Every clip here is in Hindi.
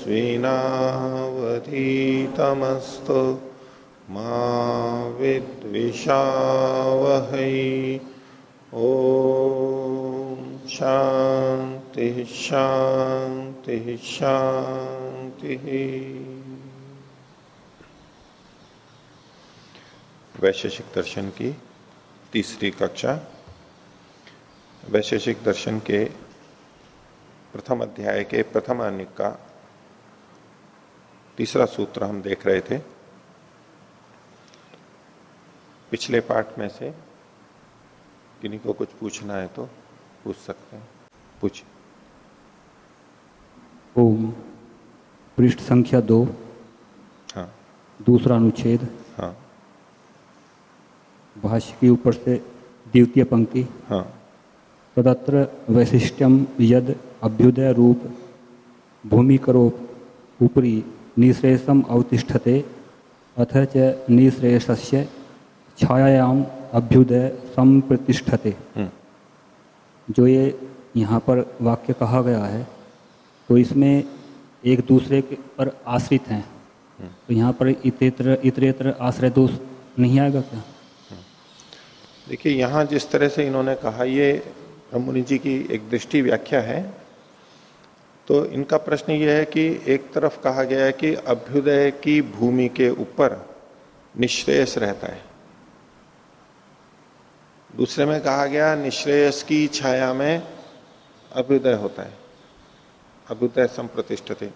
तेजस्विनावधीतमस्तु मा ओ शांति शांति शांति वैशेषिक दर्शन की तीसरी कक्षा। वैशेषिक दर्शन के प्रथम अध्याय के प्रथम अनिक का तीसरा सूत्र हम देख रहे थे। पिछले पाठ में से किन्हीं को कुछ पूछना है तो पूछ सकते हैं। पूछ ओम। पृष्ठ संख्या दो। हाँ। दूसरा अनुच्छेद। हाँ। भाष्य के ऊपर से द्वितीय पंक्ति। हाँ। तदत्र वैशिष्ट्यम यद अभ्युदय रूप भूमिकरो उपरी निश्रेषम अवतिष्ठते अथ च निश्रेषस्य छायायाम अभ्युदय संप्रतिष्ठते। हम्म। जो ये यहाँ पर वाक्य कहा गया है तो इसमें एक दूसरे के पर आश्रित हैं। तो यहाँ पर इतरेतर इतरेतर आश्रय दोष नहीं आएगा क्या? देखिए यहाँ जिस तरह से इन्होंने कहा ये ब्रह्मणि जी की एक दृष्टि व्याख्या है। तो इनका प्रश्न यह है कि एक तरफ़ कहा गया है कि अभ्युदय की भूमि के ऊपर निश्रेयस रहता है। दूसरे में कहा गया, निश्रेयस की छाया में अभ्युदय होता है। अभ्युदय संप्रतिष्ठते।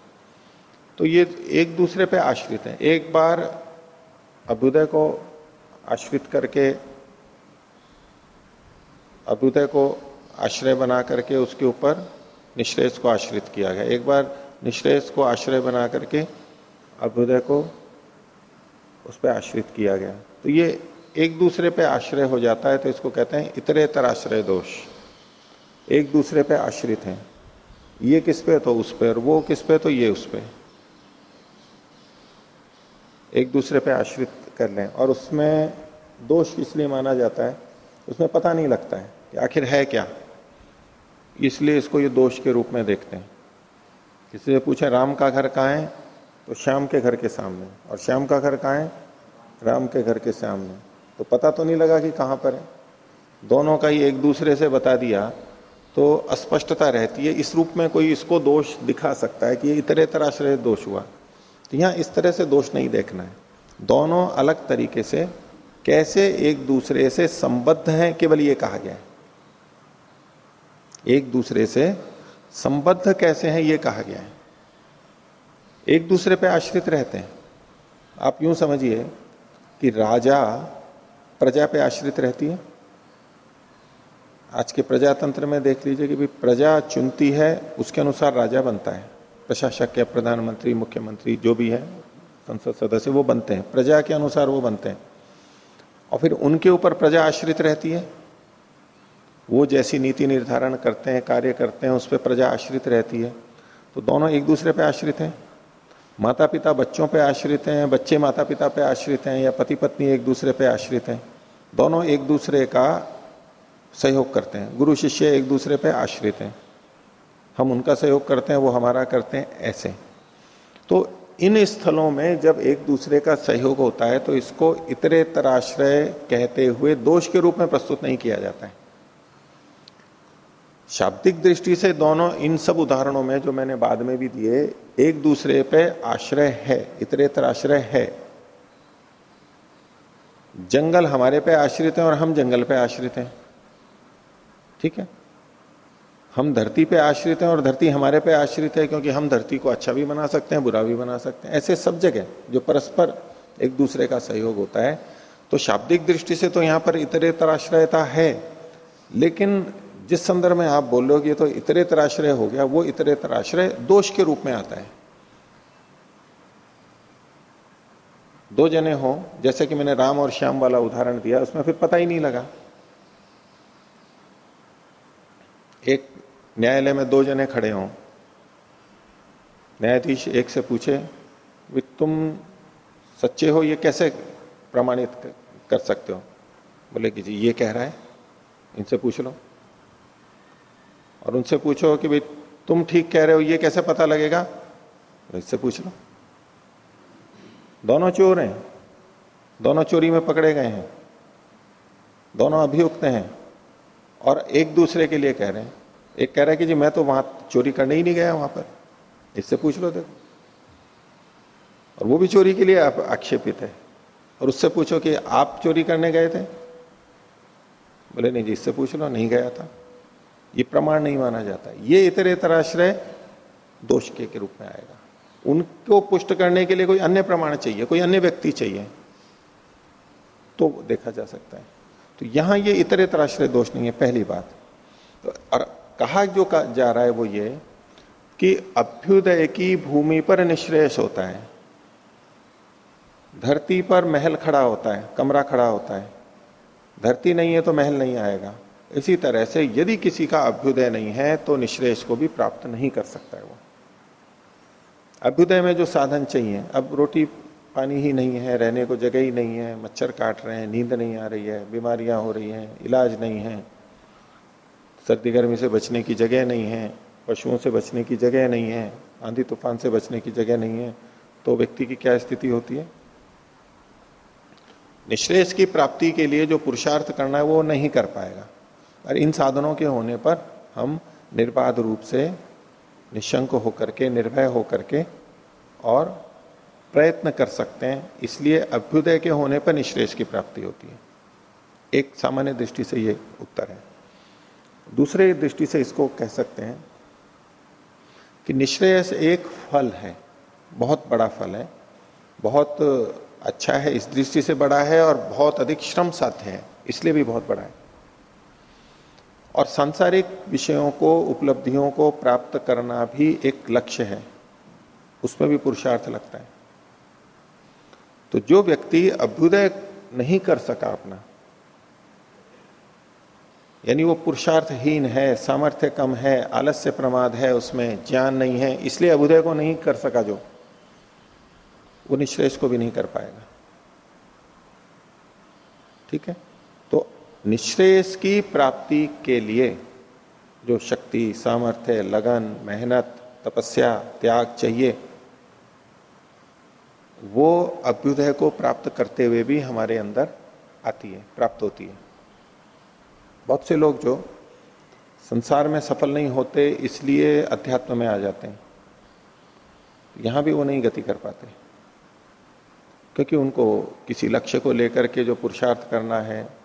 तो ये एक दूसरे पे आश्रित है। एक बार अभ्युदय को आश्रित करके, अभ्युदय को आश्रय बना करके उसके ऊपर निश्रेष को आश्रित किया गया। एक बार निश्रेष को आश्रय बना करके अभ्युदय को उस पर आश्रित किया गया। तो ये एक दूसरे पे आश्रय हो जाता है तो इसको कहते हैं इतरे इतरेतर आश्रय दोष। एक दूसरे पे आश्रित हैं। ये किस पे तो उस पे, और वो किस पे तो ये उस पे। एक दूसरे पे आश्रित कर लें, और उसमें दोष इसलिए माना जाता है, उसमें पता नहीं लगता है कि आखिर है क्या। इसलिए इसको ये दोष के रूप में देखते हैं। किसी से पूछे, राम का घर कहाँ है? तो श्याम के घर के सामने। और श्याम का घर कहाँ है? राम के घर के सामने। तो पता तो नहीं लगा कि कहाँ पर है। दोनों का ही एक दूसरे से बता दिया तो अस्पष्टता रहती है। इस रूप में कोई इसको दोष दिखा सकता है कि ये इतरे तरह से दोष हुआ। तो यहाँ इस तरह से दोष नहीं देखना है। दोनों अलग तरीके से कैसे एक दूसरे से संबद्ध हैं, केवल ये कहा गया है। एक दूसरे से संबद्ध कैसे हैं ये कहा गया है। एक दूसरे पे आश्रित रहते हैं। आप यूँ समझिए कि राजा प्रजा पे आश्रित रहती है। आज के प्रजातंत्र में देख लीजिए कि भी प्रजा चुनती है, उसके अनुसार राजा बनता है। प्रशासक या प्रधानमंत्री, मुख्यमंत्री, जो भी है, संसद सदस्य, वो बनते हैं। प्रजा के अनुसार वो बनते हैं। और फिर उनके ऊपर प्रजा आश्रित रहती है। वो जैसी नीति निर्धारण करते हैं, कार्य करते हैं, उस पर प्रजा आश्रित रहती है। तो दोनों एक दूसरे पर आश्रित हैं। माता पिता बच्चों पे आश्रित हैं, बच्चे माता पिता पे आश्रित हैं या पति पत्नी एक दूसरे पे आश्रित हैं। दोनों एक दूसरे का सहयोग करते हैं। गुरु शिष्य एक दूसरे पे आश्रित हैं। हम उनका सहयोग करते हैं, वो हमारा करते हैं, ऐसे। तो इन स्थलों में जब एक दूसरे का सहयोग होता है तो इसको इतरे तराश्रय कहते हुए दोष के रूप में प्रस्तुत नहीं किया जाता है। शाब्दिक दृष्टि से दोनों इन सब उदाहरणों में जो मैंने बाद में भी दिए, एक दूसरे पे आश्रय है इतरेतर आश्रय है। जंगल हमारे पे आश्रित है और हम जंगल पे आश्रित हैं। ठीक है? हम धरती पे आश्रित हैं और धरती हमारे पे आश्रित है क्योंकि हम धरती को अच्छा भी बना सकते हैं, बुरा भी बना सकते हैं। ऐसे सब जगह जो परस्पर एक दूसरे का सहयोग होता है। तो शाब्दिक दृष्टि से तो यहाँ पर इतरेतराश्रयता है। लेकिन जिस संदर्भ में आप बोल रहे हो कि तो इतरेतराश्रय हो गया, वो इतरे तराश्रय दोष के रूप में आता है। दो जने हो, जैसे कि मैंने राम और श्याम वाला उदाहरण दिया, उसमें फिर पता ही नहीं लगा। एक न्यायालय में दो जने खड़े हों। न्यायाधीश एक से पूछे तुम सच्चे हो, ये कैसे प्रमाणित कर सकते हो? बोले कि जी, ये कह रहा है, इनसे पूछ लो। और उनसे पूछो कि भाई, तुम ठीक कह रहे हो, ये कैसे पता लगेगा? इससे पूछ लो। दोनों चोर हैं। दोनों चोरी में पकड़े गए हैं। दोनों अभियुक्त हैं और एक दूसरे के लिए कह रहे हैं। एक कह रहा है कि जी, मैं तो वहाँ चोरी करने ही नहीं गया वहाँ पर। इससे पूछ लो देखो। और वो भी चोरी के लिए आक्षेपित है। और उससे पूछो कि आप चोरी करने गए थे? बोले, नहीं जी, इससे पूछ लो, नहीं गया था। ये प्रमाण नहीं माना जाता। ये इतर इतराश्रय दोष के, के रूप में आएगा। उनको पुष्ट करने के लिए कोई अन्य प्रमाण चाहिए कोई अन्य व्यक्ति चाहिए तो देखा जा सकता है। तो यहाँ ये इतर इतराश्रय दोष नहीं है पहली बात। तो और कहा जो कहा जा रहा है वो ये कि अभ्युदय की भूमि पर निश्रेयस होता है। धरती पर महल खड़ा होता है कमरा खड़ा होता है। धरती नहीं है तो महल नहीं आएगा। इसी तरह से यदि किसी का अभ्युदय नहीं है तो निश्रेष को भी प्राप्त नहीं कर सकता है वो। अभ्युदय में जो साधन चाहिए, अब रोटी पानी ही नहीं है, रहने को जगह ही नहीं है, मच्छर काट रहे हैं, नींद नहीं आ रही है, बीमारियाँ हो रही हैं, इलाज नहीं है, सर्दी गर्मी से बचने की जगह नहीं है, पशुओं से बचने की जगह नहीं है, आंधी तूफ़ान से बचने की जगह नहीं है तो व्यक्ति की क्या स्थिति होती है? निश्रेष की प्राप्ति के लिए जो पुरुषार्थ करना है, वो नहीं कर पाएगा। और इन साधनों के होने पर हम निर्बाध रूप से निशंक होकर के, निर्भय होकर के और प्रयत्न कर सकते हैं। इसलिए अभ्युदय के होने पर निश्रेष की प्राप्ति होती है। एक सामान्य दृष्टि से ये उत्तर है। दूसरे दृष्टि से इसको कह सकते हैं कि निश्रेयस एक फल है। बहुत बड़ा फल है। बहुत अच्छा है, इस दृष्टि से बड़ा है और बहुत अधिक श्रम साध्य है। इसलिए भी बहुत बड़ा है। और सांसारिक विषयों को, उपलब्धियों को प्राप्त करना भी एक लक्ष्य है। उसमें भी पुरुषार्थ लगता है। तो जो व्यक्ति अभ्युदय नहीं कर सका अपना, यानी वो पुरुषार्थहीन है, सामर्थ्य कम है, आलस्य प्रमाद है, उसमें ज्ञान नहीं है, इसलिए अभ्युदय को नहीं कर सका जो, वो निश्रेष को भी नहीं कर पाएगा। ठीक है? निश्रेष की प्राप्ति के लिए जो शक्ति, सामर्थ्य, लगन, मेहनत, तपस्या, त्याग चाहिए, वो अभ्युदय को प्राप्त करते हुए भी हमारे अंदर आती है, प्राप्त होती है। बहुत से लोग जो संसार में सफल नहीं होते, इसलिए अध्यात्म में आ जाते हैं। यहाँ भी वो नहीं गति कर पाते, क्योंकि उनको किसी लक्ष्य को लेकर के जो पुरुषार्थ करना है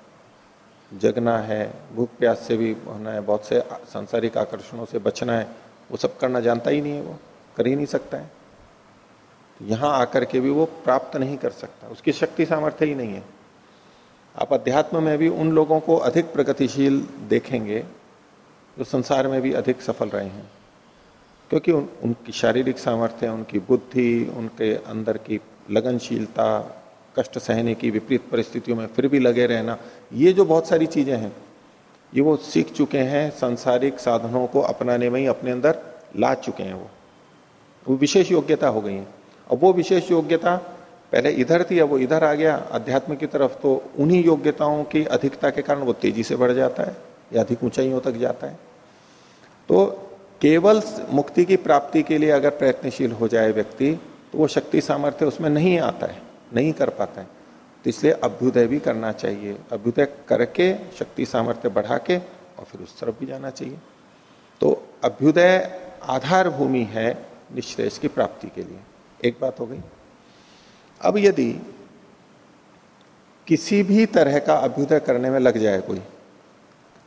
जगना है भूख प्यास से भी होना है बहुत से सांसारिक आकर्षणों से बचना है वो सब करना जानता ही नहीं है वो कर ही नहीं सकता है। तो यहाँ आकर के भी वो प्राप्त नहीं कर सकता उसकी शक्ति सामर्थ्य ही नहीं है। आप अध्यात्म में भी उन लोगों को अधिक प्रगतिशील देखेंगे जो संसार में भी अधिक सफल रहे हैं। क्योंकि उन, उनकी शारीरिक सामर्थ्य उनकी बुद्धि उनके अंदर की लगनशीलता कष्ट सहने की, विपरीत परिस्थितियों में फिर भी लगे रहना, ये जो बहुत सारी चीज़ें हैं, ये वो सीख चुके हैं, सांसारिक साधनों को अपनाने में ही अपने अंदर ला चुके हैं वो। वो विशेष योग्यता हो गई है। और वो विशेष योग्यता पहले इधर थी, अब वो इधर आ गया। अध्यात्म की तरफ़ तो उन्हीं योग्यताओं की अधिकता के कारण वो तेज़ी से बढ़ जाता है, या अधिक ऊंचाइयों तक जाता है। तो केवल मुक्ति की प्राप्ति के लिए अगर प्रयत्नशील हो जाए व्यक्ति तो वो शक्ति सामर्थ्य उसमें नहीं आता है। नहीं कर पाता है। तो इसलिए अभ्युदय भी करना चाहिए। अभ्युदय करके, शक्ति सामर्थ्य बढ़ा के और फिर उस तरफ़ भी जाना चाहिए। तो अभ्युदय आधार भूमि है निश्रेष की प्राप्ति के लिए। एक बात हो गई। अब यदि किसी भी तरह का अभ्युदय करने में लग जाए कोई,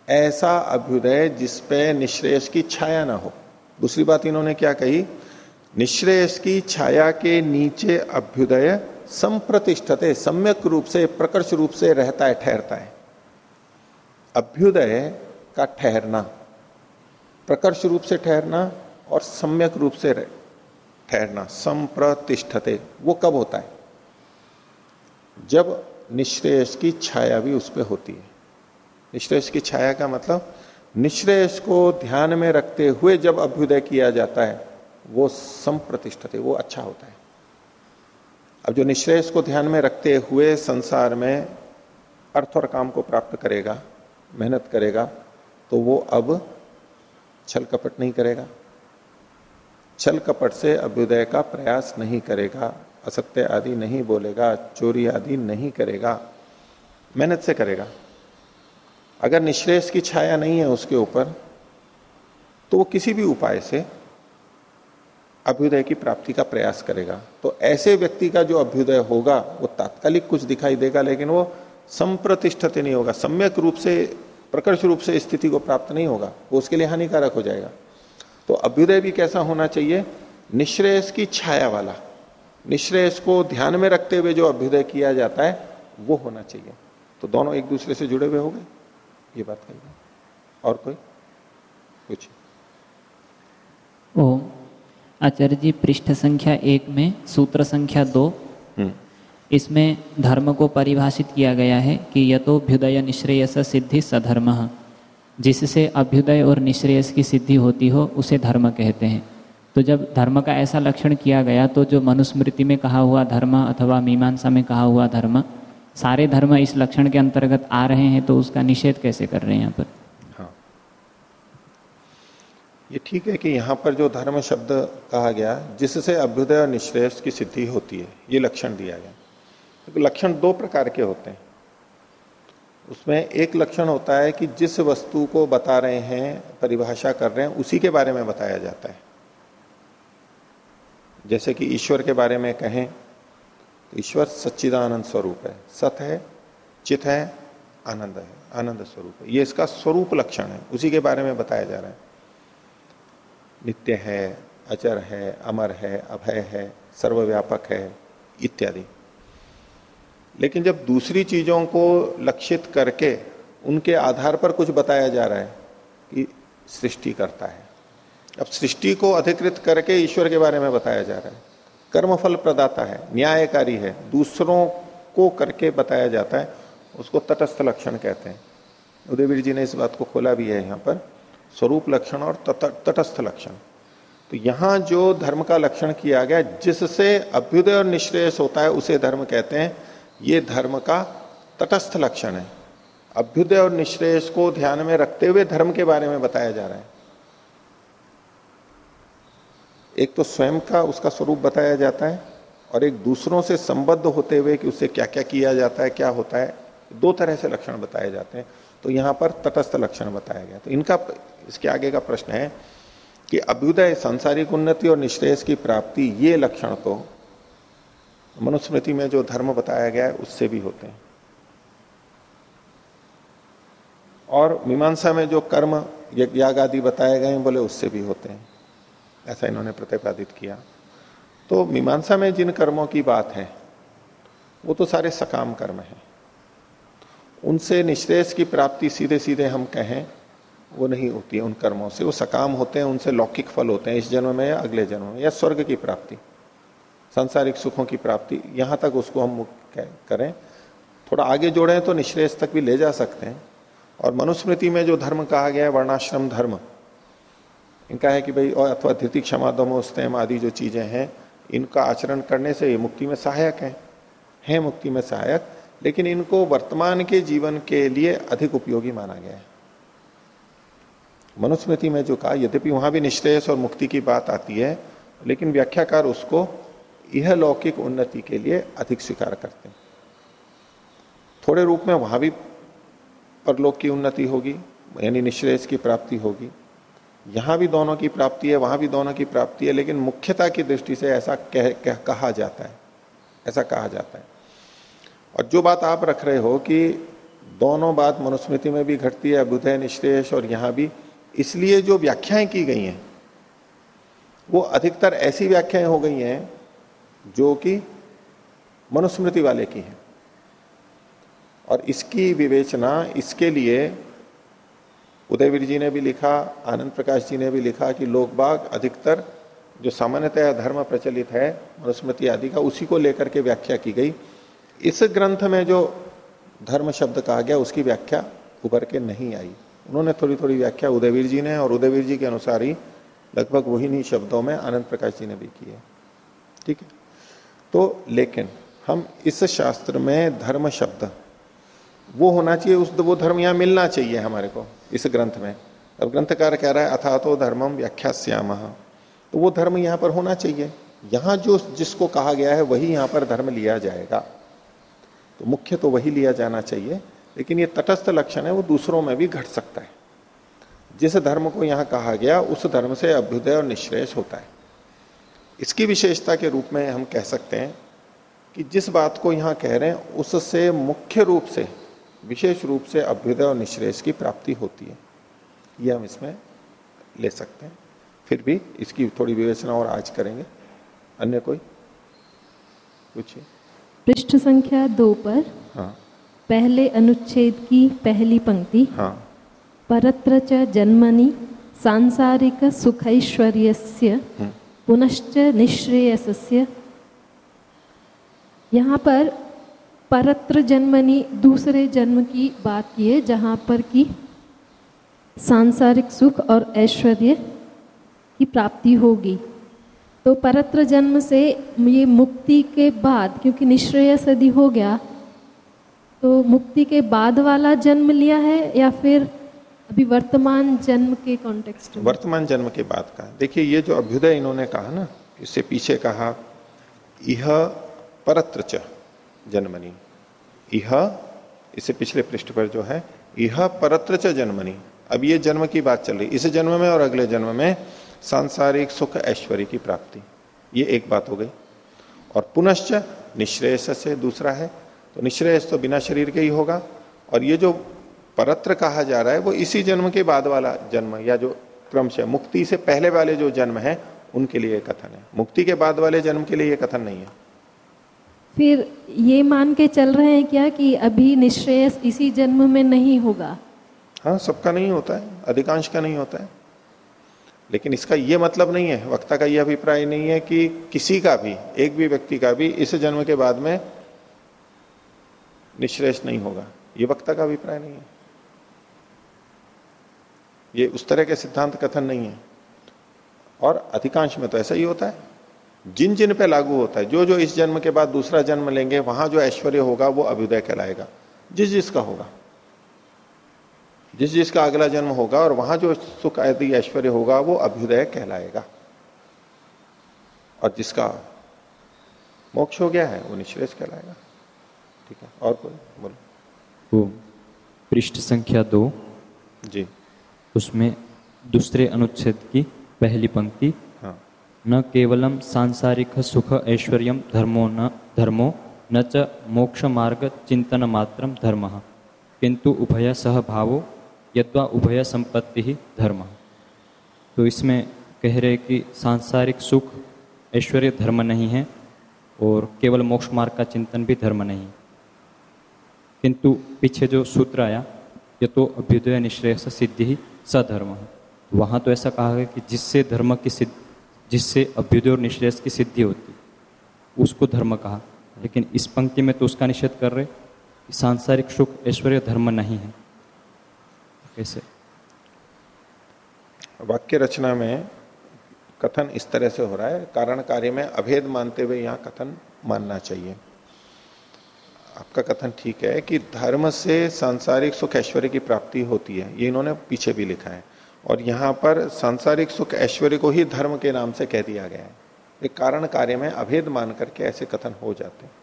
ऐसा अभ्युदय जिसपे निश्रेष की छाया ना हो। दूसरी बात इन्होंने क्या कही? निश्रेयस की छाया के नीचे अभ्युदय संप्रतिष्ठते, सम्यक रूप से, प्रकर्ष रूप से रहता है, ठहरता है। अभ्युदय का ठहरना, प्रकर्ष रूप से ठहरना और सम्यक रूप से ठहरना, संप्रतिष्ठते, वो कब होता है? जब निश्रेयस की छाया भी उस पर होती है। निश्रेयस की छाया का मतलब निश्रेयस को ध्यान में रखते हुए जब अभ्युदय किया जाता है, वो संप्रतिष्ठते, वो अच्छा होता है। अब जो निश्रेयस को ध्यान में रखते हुए संसार में अर्थ और काम को प्राप्त करेगा, मेहनत करेगा तो वो अब छल कपट नहीं करेगा। छल कपट से अभ्युदय का प्रयास नहीं करेगा, असत्य आदि नहीं बोलेगा, चोरी आदि नहीं करेगा, मेहनत से करेगा। अगर निश्रेष की छाया नहीं है उसके ऊपर तो वो किसी भी उपाय से अभ्युदय की प्राप्ति का प्रयास करेगा। तो ऐसे व्यक्ति का जो अभ्युदय होगा, वो तात्कालिक कुछ दिखाई देगा, लेकिन वो संप्रतिष्ठित नहीं होगा। सम्यक रूप से, प्रकर्ष रूप से स्थिति को प्राप्त नहीं होगा। वो उसके लिए हानिकारक हो जाएगा। तो अभ्युदय भी कैसा होना चाहिए? निश्रेयस की छाया वाला। निश्रेयस को ध्यान में रखते हुए जो अभ्युदय किया जाता है, वो होना चाहिए। तो दोनों एक दूसरे से जुड़े हुए हो गए? ये बात कही और कोई? कुछ आचार्य जी पृष्ठ संख्या एक में सूत्र संख्या दो। हम्म। इसमें धर्म को परिभाषित किया गया है कि यथोभ्युदय निश्रेयस सिद्धि सधर्म जिससे अभ्युदय और निश्रेयस की सिद्धि होती हो उसे धर्म कहते हैं। तो जब धर्म का ऐसा लक्षण किया गया तो जो मनुस्मृति में कहा हुआ धर्म अथवा मीमांसा में कहा हुआ धर्म सारे धर्म इस लक्षण के अंतर्गत आ रहे हैं तो उसका निषेध कैसे कर रहे हैं यहाँ पर? ये ठीक है कि यहाँ पर जो धर्म शब्द कहा गया, जिससे अभ्युदय और निश्रेष की सिद्धि होती है, ये लक्षण दिया गया। तो लक्षण दो प्रकार के होते हैं। उसमें एक लक्षण होता है कि जिस वस्तु को बता रहे हैं, परिभाषा कर रहे हैं, उसी के बारे में बताया जाता है। जैसे कि ईश्वर के बारे में कहें तो ईश्वर सच्चिदानंद स्वरूप है। सत है, चित है, आनंद है, आनंद स्वरूप है। ये इसका स्वरूप लक्षण है, उसी के बारे में बताया जा रहा है। नित्य है, अचर है, अमर है, अभय है, सर्वव्यापक है, इत्यादि। लेकिन जब दूसरी चीज़ों को लक्षित करके उनके आधार पर कुछ बताया जा रहा है कि सृष्टि करता है। अब सृष्टि को अधिकृत करके ईश्वर के बारे में बताया जा रहा है। कर्मफल प्रदाता है, न्यायकारी है, दूसरों को करके बताया जाता है, उसको तटस्थ लक्षण कहते हैं। उदयवीर जी ने इस बात को खोला भी है यहाँ पर। स्वरूप लक्षण और तटस्थ लक्षण। तो यहाँ जो धर्म का लक्षण किया गया, जिससे अभ्युदय और निश्रेयस होता है, उसे धर्म कहते हैं। ये धर्म का तटस्थ लक्षण है। अभ्युदय और निश्रेष को ध्यान में रखते हुए धर्म के बारे में बताया जा रहा है। एक तो स्वयं का उसका स्वरूप बताया जाता है, और एक दूसरों से संबद्ध होते हुए कि उससे क्या क्या किया जाता है, क्या होता है, दो तरह से लक्षण बताए जाते हैं। तो यहाँ पर तटस्थ लक्षण बताया गया। तो इनका इसके आगे का प्रश्न है कि अभ्युदय सांसारिक उन्नति और निश्रेष की प्राप्ति, ये लक्षण तो मनुस्मृति में जो धर्म बताया गया है, उससे भी होते हैं। और मीमांसा में जो कर्म याग आदि बताए गए हैं, बोले उससे भी होते हैं। ऐसा इन्होंने प्रतिपादित किया। तो मीमांसा में जिन कर्मों की बात है, वो तो सारे सकाम कर्म हैं। उनसे निश्रेष की प्राप्ति सीधे सीधे हम कहें, वो नहीं होती है उन कर्मों से। वो सकाम होते हैं, उनसे लौकिक फल होते हैं, इस जन्म में या अगले जन्म में, या स्वर्ग की प्राप्ति, सांसारिक सुखों की प्राप्ति। यहाँ तक उसको हम करें। थोड़ा आगे जोड़े तो निश्रेष तक भी ले जा सकते हैं। और मनुस्मृति में जो धर्म कहा गया है, वर्णाश्रम धर्म, इनका है कि भाई, और अथवा धृति क्षमा दमोस्तम आदि जो चीज़ें हैं, इनका आचरण करने से ये मुक्ति में सहायक है। है मुक्ति में सहायक। लेकिन इनको वर्तमान के जीवन के लिए अधिक उपयोगी माना गया है। मनुस्मृति में जो कहा यद्यपि वहाँ भी निश्रेयस और मुक्ति की बात आती है लेकिन व्याख्याकार उसको यह लौकिक उन्नति के लिए अधिक स्वीकार करते हैं। थोड़े रूप में वहाँ भी परलोक की उन्नति होगी यानी निश्रेष की प्राप्ति होगी। यहाँ भी दोनों की प्राप्ति है वहाँ भी दोनों की प्राप्ति है लेकिन मुख्यता की दृष्टि से ऐसा कह, कह कहा जाता है ऐसा कहा जाता है। और जो बात आप रख रहे हो कि दोनों बात मनुस्मृति में भी घटती है अभ्युदय निश्रेष और यहाँ भी, इसलिए जो व्याख्याएँ की गई हैं, वो अधिकतर ऐसी व्याख्याएँ हो गई हैं जो कि मनुस्मृति वाले की हैं। और इसकी विवेचना, इसके लिए उदयवीर जी ने भी लिखा, आनंद प्रकाश जी ने भी लिखा कि लोग बाग अधिकतर जो सामान्यतः धर्म प्रचलित है, मनुस्मृति आदि का, उसी को लेकर के व्याख्या की गई। इस ग्रंथ में जो धर्म शब्द कहा गया, उसकी व्याख्या उभर के नहीं आई। उन्होंने थोड़ी थोड़ी व्याख्या उदयवीर जी ने, और उदयवीर जी के अनुसार ही लगभग वही नहीं शब्दों में आनंद प्रकाश जी ने भी की है ठीक है? तो लेकिन हम इस शास्त्र में धर्म शब्द, वो होना चाहिए, उस वो धर्म यहाँ मिलना चाहिए हमारे को, इस ग्रंथ में। अब ग्रंथकार कह रहा है अथा तो धर्मम व्याख्या तो वो धर्म यहाँ पर होना चाहिए। यहाँ जो जिसको कहा गया है, वही यहाँ पर धर्म लिया जाएगा। तो मुख्य तो वही लिया जाना चाहिए, लेकिन ये तटस्थ लक्षण है, वो दूसरों में भी घट सकता है। जिस धर्म को यहाँ कहा गया, उस धर्म से अभ्युदय और निश्रेष होता है। इसकी विशेषता के रूप में हम कह सकते हैं कि जिस बात को यहाँ कह रहे हैं, उससे मुख्य रूप से, विशेष रूप से अभ्युदय और निश्रेष की प्राप्ति होती है। ये हम इसमें ले सकते हैं। फिर भी इसकी थोड़ी विवेचना और आज करेंगे। अन्य कोई? पूछिए। पृष्ठ संख्या दो पर हाँ। पहले अनुच्छेद की पहली पंक्ति हाँ। परत्र च जन्मनि सांसारिक सुखैश्वर्यस्य हम्म। पुनश्च निश्रेयसस्य। यहाँ पर परत्र जन्मनि दूसरे जन्म की बात की है जहाँ पर की सांसारिक सुख और ऐश्वर्य की प्राप्ति होगी। तो परत्र जन्म से ये मुक्ति के बाद, क्योंकि निश्रेय सदी हो गया तो मुक्ति के बाद वाला जन्म लिया है या फिर अभी वर्तमान जन्म के कॉन्टेक्स्ट में? वर्तमान जन्म के बाद का। देखिए, ये जो अभ्युदय इन्होंने कहा ना, इससे पीछे कहा यह परत्र च जन्मनी। यह इससे पिछले पृष्ठ पर जो है यह परत्र च जन्मनी। अब ये जन्म की बात चल रही, इस जन्म में और अगले जन्म में सांसारिक सुख ऐश्वर्य की प्राप्ति। ये एक बात हो गई। और पुनश्च निश्रेयस से दूसरा है। तो निश्रेयस तो बिना शरीर के ही होगा। और ये जो परत्र कहा जा रहा है वो इसी जन्म के बाद वाला जन्म या जो क्रमश मुक्ति से पहले वाले जो जन्म है उनके लिए कथन है। मुक्ति के बाद वाले जन्म के लिए ये कथन नहीं है। फिर ये मान के चल रहे हैं क्या कि अभी निश्रेयस इसी जन्म में नहीं होगा? हाँ सबका नहीं होता है। अधिकांश का नहीं होता है। लेकिन इसका यह मतलब नहीं है, वक्ता का यह अभिप्राय नहीं है कि किसी का भी, एक भी व्यक्ति का भी इस जन्म के बाद में निश्रेष नहीं होगा। यह वक्ता का अभिप्राय नहीं है। ये उस तरह के सिद्धांत कथन नहीं है। और अधिकांश में तो ऐसा ही होता है। जिन जिन पे लागू होता है, जो जो इस जन्म के बाद दूसरा जन्म लेंगे, वहाँ जो ऐश्वर्य होगा, वो अभ्युदय कहलाएगा। जिस जिसका होगा। जिस जिसका अगला जन्म होगा और वहाँ जो सुख आदि ऐश्वर्य होगा वो अभ्युदय कहलाएगा। और जिसका मोक्ष हो गया है वो निश्रेष कहलाएगा। ठीक है और कोई? बोलो। वो पृष्ठ संख्या दो। जी। उसमें दूसरे अनुच्छेद की पहली पंक्ति हाँ। न केवलम सांसारिक सुख ऐश्वर्य धर्मो न धर्मो न च मोक्ष मार्ग चिंतन मात्र धर्म किंतु उभय सहभावो यद्वा उभय संपत्ति ही धर्म। तो इसमें कह रहे कि सांसारिक सुख, ऐश्वर्य धर्म नहीं है और केवल मोक्ष मार्ग का चिंतन भी धर्म नहीं। किंतु पीछे जो सूत्र आया, ये तो अभ्युदय, निश्रेय सिद्धि ही सधर्म है। वहाँ तो ऐसा कहा गया कि जिससे धर्म की सिद्ध, जिससे अभ्युदय और निश्रेष की सिद्धि होती, उसको धर्म कहा। लेकिन इस पंक्ति में तो उसका निषेध कर रहे कि सांसारिक सुख, ऐश्वर्य, धर्म नहीं है। कैसे? वाक्य रचना में कथन इस तरह से हो रहा है, कारण कार्य में अभेद मानते हुए यहाँ कथन मानना चाहिए। आपका कथन ठीक है कि धर्म से सांसारिक सुख ऐश्वर्य की प्राप्ति होती है, ये इन्होंने पीछे भी लिखा है। और यहाँ पर सांसारिक सुख ऐश्वर्य को ही धर्म के नाम से कह दिया गया है। एक कारण कार्य में अभेद मान करके ऐसे कथन हो जाते हैं।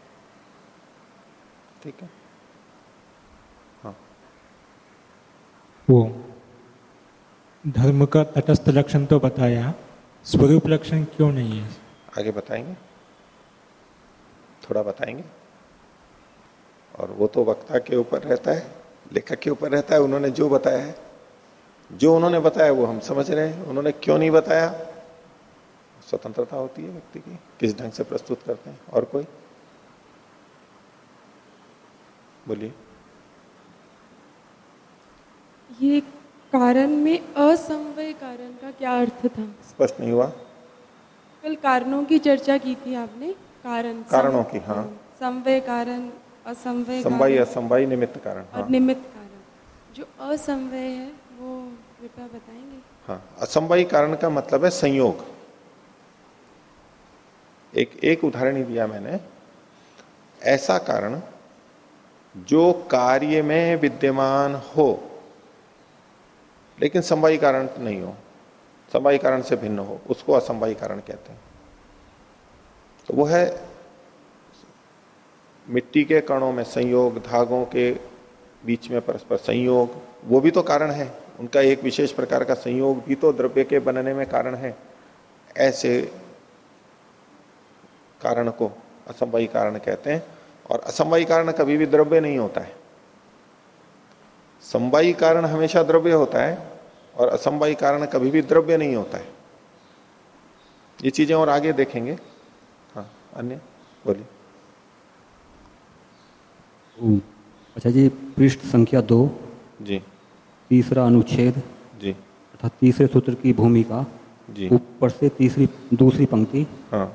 ठीक है? वो धर्म का तटस्थ लक्षण तो बताया, स्वरूप लक्षण क्यों नहीं है? आगे बताएँगे? थोड़ा बताएँगे? और वो तो वक्ता के ऊपर रहता है, लेखक के ऊपर रहता है, उन्होंने जो बताया है। जो उन्होंने बताया, वो हम समझ रहे हैं। उन्होंने क्यों नहीं बताया? स्वतंत्रता होती है व्यक्ति की। किस ढंग से प्रस्तुत करते हैं? और कोई? बोलिए। ये कारण में असमवय कारण का क्या अर्थ था? स्पष्ट नहीं हुआ। कल कारणों की चर्चा की थी आपने। कारण कारणों की, हाँ। समवय कारण असमवय कारण। असंवाई निमित्त कारण हाँ। निमित्त कारण। जो असमवय है वो कृपया बताएँगे। हाँ असंवाई कारण का मतलब है संयोग। एक एक उदाहरण ही दिया मैंने। ऐसा कारण जो कार्य में विद्यमान हो लेकिन संवाई कारण नहीं हो। संवाई कारण से भिन्न हो। उसको असंवाई कारण कहते हैं। तो वो है मिट्टी के कणों में संयोग, धागों के बीच में परस्पर संयोग, वो भी तो कारण है। उनका एक विशेष प्रकार का संयोग भी तो द्रव्य के बनने में कारण है। ऐसे कारण को असंवाई कारण कहते हैं। और असंवाई कारण कभी भी द्रव्य नहीं होता है। संवाई कारण हमेशा द्रव्य होता है और असंवाई कारण कभी भी द्रव्य नहीं होता है। ये चीज़ें और आगे देखेंगे। हाँ अन्य? बोलिए। अच्छा जी पृष्ठ संख्या दो। जी। तीसरा अनुच्छेद। जी। अर्थात तीसरे सूत्र की भूमिका जी। ऊपर से तीसरी दूसरी पंक्ति। हाँ।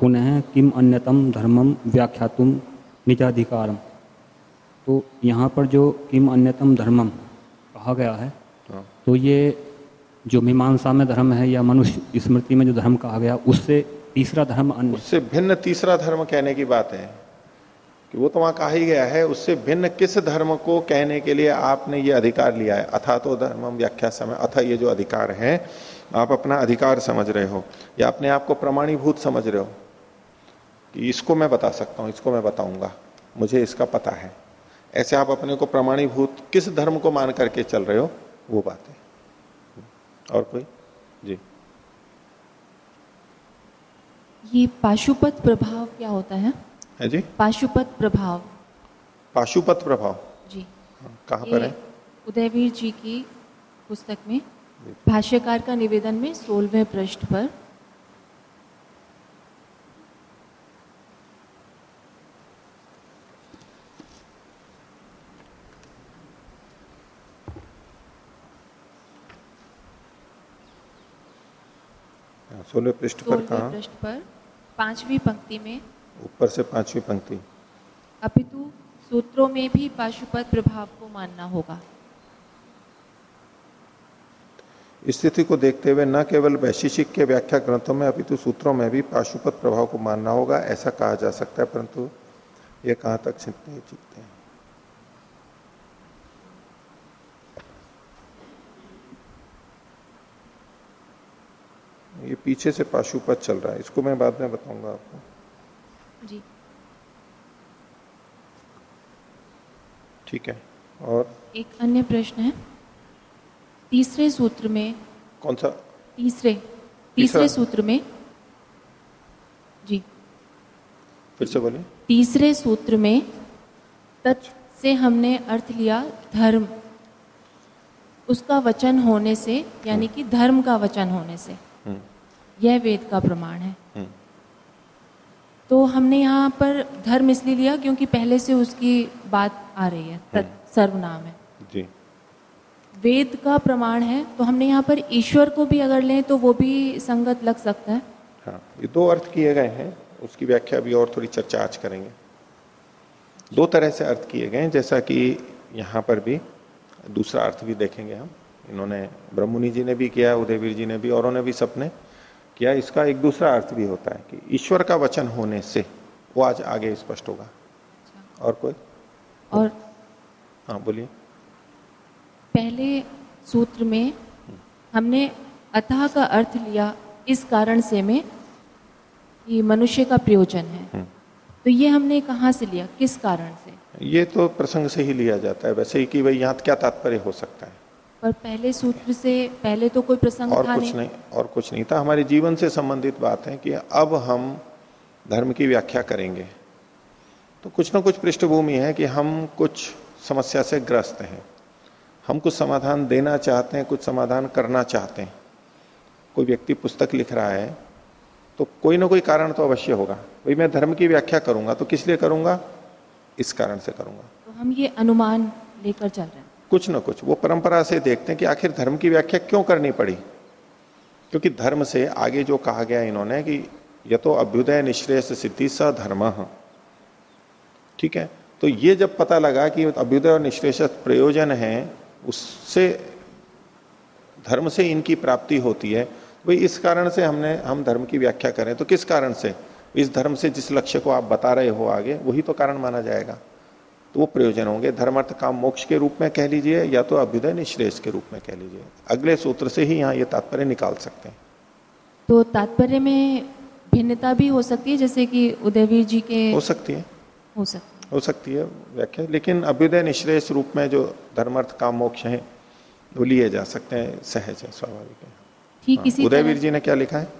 पुनः किम अन्यतम धर्मम व्याख्यातुम निजाधिकारम। तो यहाँ पर जो किम अन्यतम धर्मम कहा गया है हाँ। तो ये जो मीमांसा में धर्म है या मनुष्य स्मृति में जो धर्म कहा गया उससे तीसरा धर्म अन्य। उससे भिन्न तीसरा धर्म कहने की बात है कि वो तो वहाँ कहा ही गया है उससे भिन्न किस धर्म को कहने के लिए आपने ये अधिकार लिया है? अथा तो धर्म व्याख्या समय अथा ये जो अधिकार है आप अपना अधिकार समझ रहे हो या अपने आप को प्रमाणीभूत समझ रहे हो? कि इसको मैं बता सकता हूँ इसको मैं बताऊँगा मुझे इसका पता है। ऐसे आप अपने को प्रमाणीभूत किस धर्म को मान करके चल रहे हो वो बात। है और कोई? जी। ये पाशुपत प्रभाव क्या होता है? है जी। पाशुपत प्रभाव। पाशुपत प्रभाव। जी। कहाँ पर है? उदयवीर जी की पुस्तक में भाष्यकार का निवेदन में सोलहवें पृष्ठ पर सोलह पृष्ठ पर कहा? पृष्ठ पर पांचवी पंक्ति में। ऊपर से पांचवी पंक्ति। अपितु सूत्रों में भी पाशुपत प्रभाव को मानना होगा। स्थिति को देखते हुए न केवल वैशिषिक के व्याख्या ग्रंथों में अपितु सूत्रों में भी पाशुपत प्रभाव को मानना होगा ऐसा कहा जा सकता है परंतु ये कहाँ तक चिकते हैं? ये पीछे से पाशुपत चल रहा है। इसको मैं बाद में बताऊँगा आपको। जी। ठीक है और? एक अन्य प्रश्न है। तीसरे सूत्र में कौन सा? तीसरे तीसरा? सूत्र में जी। फिर से बोलिए। तीसरे सूत्र में तत् से हमने अर्थ लिया धर्म। उसका वचन होने से यानी कि धर्म का वचन होने से। यह वेद का प्रमाण है। हम्म, तो हमने यहाँ पर धर्म इसलिए लिया क्योंकि पहले से उसकी बात आ रही है तत् सर्वनाम है। जी। वेद का प्रमाण है तो हमने यहाँ पर ईश्वर को भी अगर लें तो वो भी संगत लग सकता है। हाँ ये दो अर्थ किए गए हैं उसकी व्याख्या भी और थोड़ी चर्चा आज करेंगे। दो तरह से अर्थ किए गए हैं जैसा कि यहाँ पर भी दूसरा अर्थ भी देखेंगे हम। इन्होंने ब्रह्मुनि जी ने भी किया उदयवीर जी ने भी औरों ने भी सबने किया इसका एक दूसरा अर्थ भी होता है कि ईश्वर का वचन होने से वो आज आगे स्पष्ट होगा। और कोई? और हाँ बोलिए। पहले सूत्र में हमने अतः का अर्थ लिया इस कारण से में ये मनुष्य का प्रयोजन है। हम्म। तो ये हमने कहाँ से लिया? किस कारण से? ये तो प्रसंग से ही लिया जाता है। वैसे ही कि भाई यहाँ क्या तात्पर्य हो सकता है? पर पहले सूत्र से पहले तो कोई प्रसंग और था कुछ नहीं। नहीं और कुछ नहीं था। हमारे जीवन से संबंधित बात है कि अब हम धर्म की व्याख्या करेंगे। तो कुछ ना कुछ पृष्ठभूमि है कि हम कुछ समस्या से ग्रस्त हैं। हम कुछ समाधान देना चाहते हैं कुछ समाधान करना चाहते हैं। कोई व्यक्ति पुस्तक लिख रहा है तो कोई ना कोई कारण तो अवश्य होगा। भाई मैं धर्म की व्याख्या करूँगा तो किस लिए करूँगा? इस कारण से करूँगा। तो हम ये अनुमान लेकर चल रहे हैं। कुछ ना कुछ। वो परंपरा से देखते हैं कि आखिर धर्म की व्याख्या क्यों करनी पड़ी? क्योंकि धर्म से आगे जो कहा गया इन्होंने कि यह तो अभ्युदय निश्रेय सिद्धि स धर्म। ठीक है? तो ये जब पता लगा कि अभ्युदय और निश्रेष प्रयोजन है, उससे धर्म से इनकी प्राप्ति होती है। भाई इस कारण से हमने, हम धर्म की व्याख्या करें। तो किस कारण से? इस धर्म से जिस लक्ष्य को आप बता रहे हो आगे, वही तो कारण माना जाएगा। तो वो प्रयोजन होंगे। धर्मार्थ काम मोक्ष के रूप में कह लीजिए या तो अभ्युदय निश्रेष के रूप में कह लीजिए। अगले सूत्र से ही यहाँ ये तात्पर्य निकाल सकते हैं। तो तात्पर्य में भिन्नता भी हो सकती है जैसे कि उदयवीर जी के हो सकती है। हो सकती हो। सकती है व्याख्या। लेकिन अभ्युदय निश्रेष रूप में जो धर्मार्थ काम मोक्ष है वो लिए जा सकते हैं सहज है स्वाभाविक है। ठीक हाँ, उदयवीर जी ने क्या लिखा है?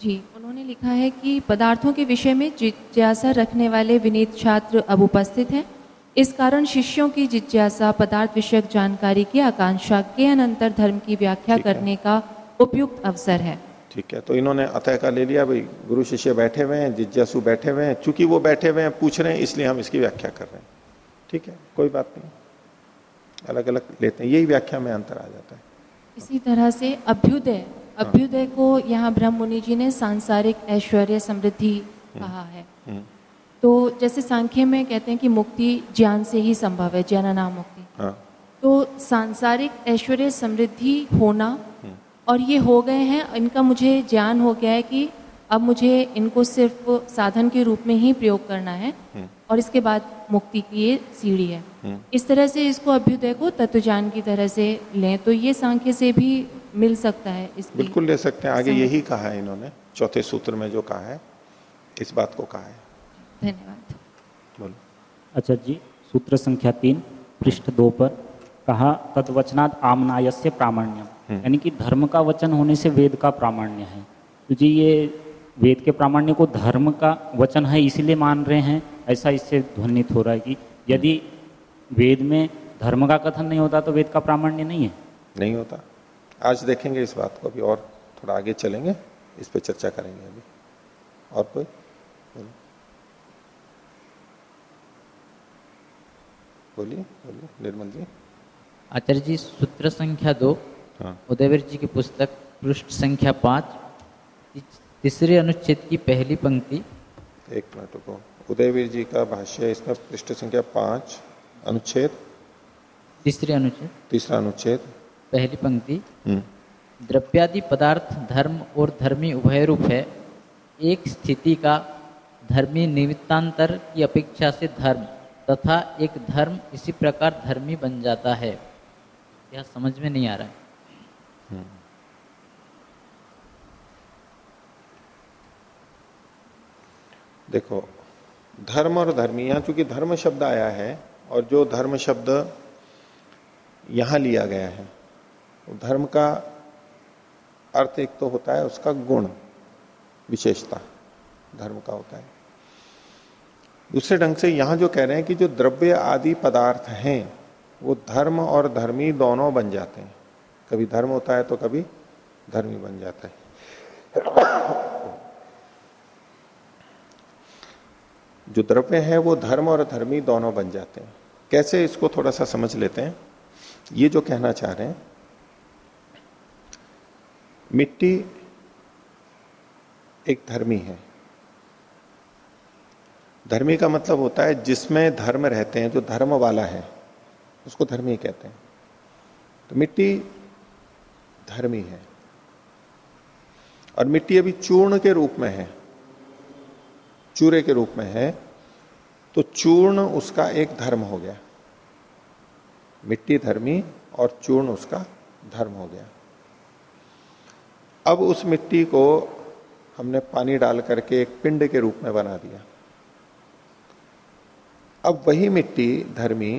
जी उन्होंने लिखा है कि पदार्थों के विषय में जिज्ञासा रखने वाले विनीत छात्र अब उपस्थित हैं। इस कारण शिष्यों की जिज्ञासा पदार्थ विषयक जानकारी की आकांक्षा के अनंतर धर्म की व्याख्या करने का उपयुक्त अवसर है। ठीक है तो इन्होंने अतः का ले लिया भाई गुरु शिष्य बैठे हुए हैं जिज्ञासु बैठे हुए हैं चूँकि वो बैठे हुए हैं पूछ रहे हैं इसलिए हम इसकी व्याख्या कर रहे हैं। ठीक है कोई बात नहीं अलग अलग लेते हैं यही व्याख्या में अंतर आ जाता है। इसी तरह से अभ्युदय अभ्युदय को यहाँ ब्रह्म मुनि जी ने सांसारिक ऐश्वर्य समृद्धि कहा है। हम्म, तो जैसे सांख्य में कहते हैं कि मुक्ति ज्ञान से ही संभव है ज्ञानानाम मुक्ति। हाँ। तो सांसारिक ऐश्वर्य समृद्धि होना और ये हो गए हैं इनका मुझे ज्ञान हो गया है कि अब मुझे इनको सिर्फ़ साधन के रूप में ही प्रयोग करना है और इसके बाद मुक्ति की ये सीढ़ी है। इस तरह से इसको अभ्युदय को तत्व ज्ञान की तरह से लें तो ये सांख्य से भी मिल सकता है बिल्कुल ले सकते हैं। आगे यही कहा है इन्होंने चौथे सूत्र में जो कहा है इस बात को कहा है। धन्यवाद। बोलो। अच्छा जी सूत्र संख्या तीन पृष्ठ दो पर कहा तत्वचनात् आमनायस्य प्रामाण्यम। यानी कि धर्म का वचन होने से वेद का प्रामाण्य है। तो जी ये वेद के प्रामाण्य को धर्म का वचन है इसीलिए मान रहे हैं ऐसा इससे ध्वनित हो रहा है कि यदि वेद में धर्म का कथन नहीं होता तो वेद का प्रामाण्य नहीं है। नहीं होता। आज देखेंगे इस बात को अभी और थोड़ा आगे चलेंगे इस पर चर्चा करेंगे अभी। और कोई? बोलिए बोलिए निर्मल जी। आचार्य जी सूत्र संख्या दो हाँ। उदयवीर जी की पुस्तक पृष्ठ संख्या पाँच। तीसरे अनुच्छेद की पहली पंक्ति। एक मिनट को उदयवीर जी का भाष्य इसमें पृष्ठ संख्या पाँच अनुच्छेद। तीसरे अनुच्छेद। तीसरा अनुच्छेद। पहली पंक्ति। हम्म, द्रव्यादि पदार्थ धर्म और धर्मी उभय रूप है। एक स्थिति का धर्मी निमित्तांतर की अपेक्षा से धर्म। तथा एक धर्म इसी प्रकार धर्मी बन जाता है। यह समझ में नहीं आ रहा है। देखो, धर्म और धर्मी, यहाँ चूँकि धर्म शब्द आया है और जो धर्म शब्द यहाँ लिया गया है धर्म का अर्थ एक तो होता है, उसका गुण, विशेषता धर्म का होता है। दूसरे ढंग से यहाँ जो कह रहे हैं कि जो द्रव्य आदि पदार्थ हैं, वो धर्म और धर्मी दोनों बन जाते हैं। कभी धर्म होता है तो कभी धर्मी बन जाता है। जो द्रव्य है, वो धर्म और धर्मी दोनों बन जाते हैं। कैसे इसको थोड़ा सा समझ लेते हैं? ये जो कहना चाह रहे हैं, मिट्टी एक धर्मी है। धर्मी का मतलब होता है जिसमें धर्म रहते हैं, जो धर्म वाला है, उसको धर्मी कहते हैं। तो मिट्टी धर्मी है। और मिट्टी अभी चूर्ण के रूप में है, चूरे के रूप में है तो चूर्ण उसका एक धर्म हो गया। मिट्टी धर्मी और चूर्ण उसका धर्म हो गया। अब उस मिट्टी को हमने पानी डाल करके एक पिंड के रूप में बना दिया। अब वही मिट्टी धर्मी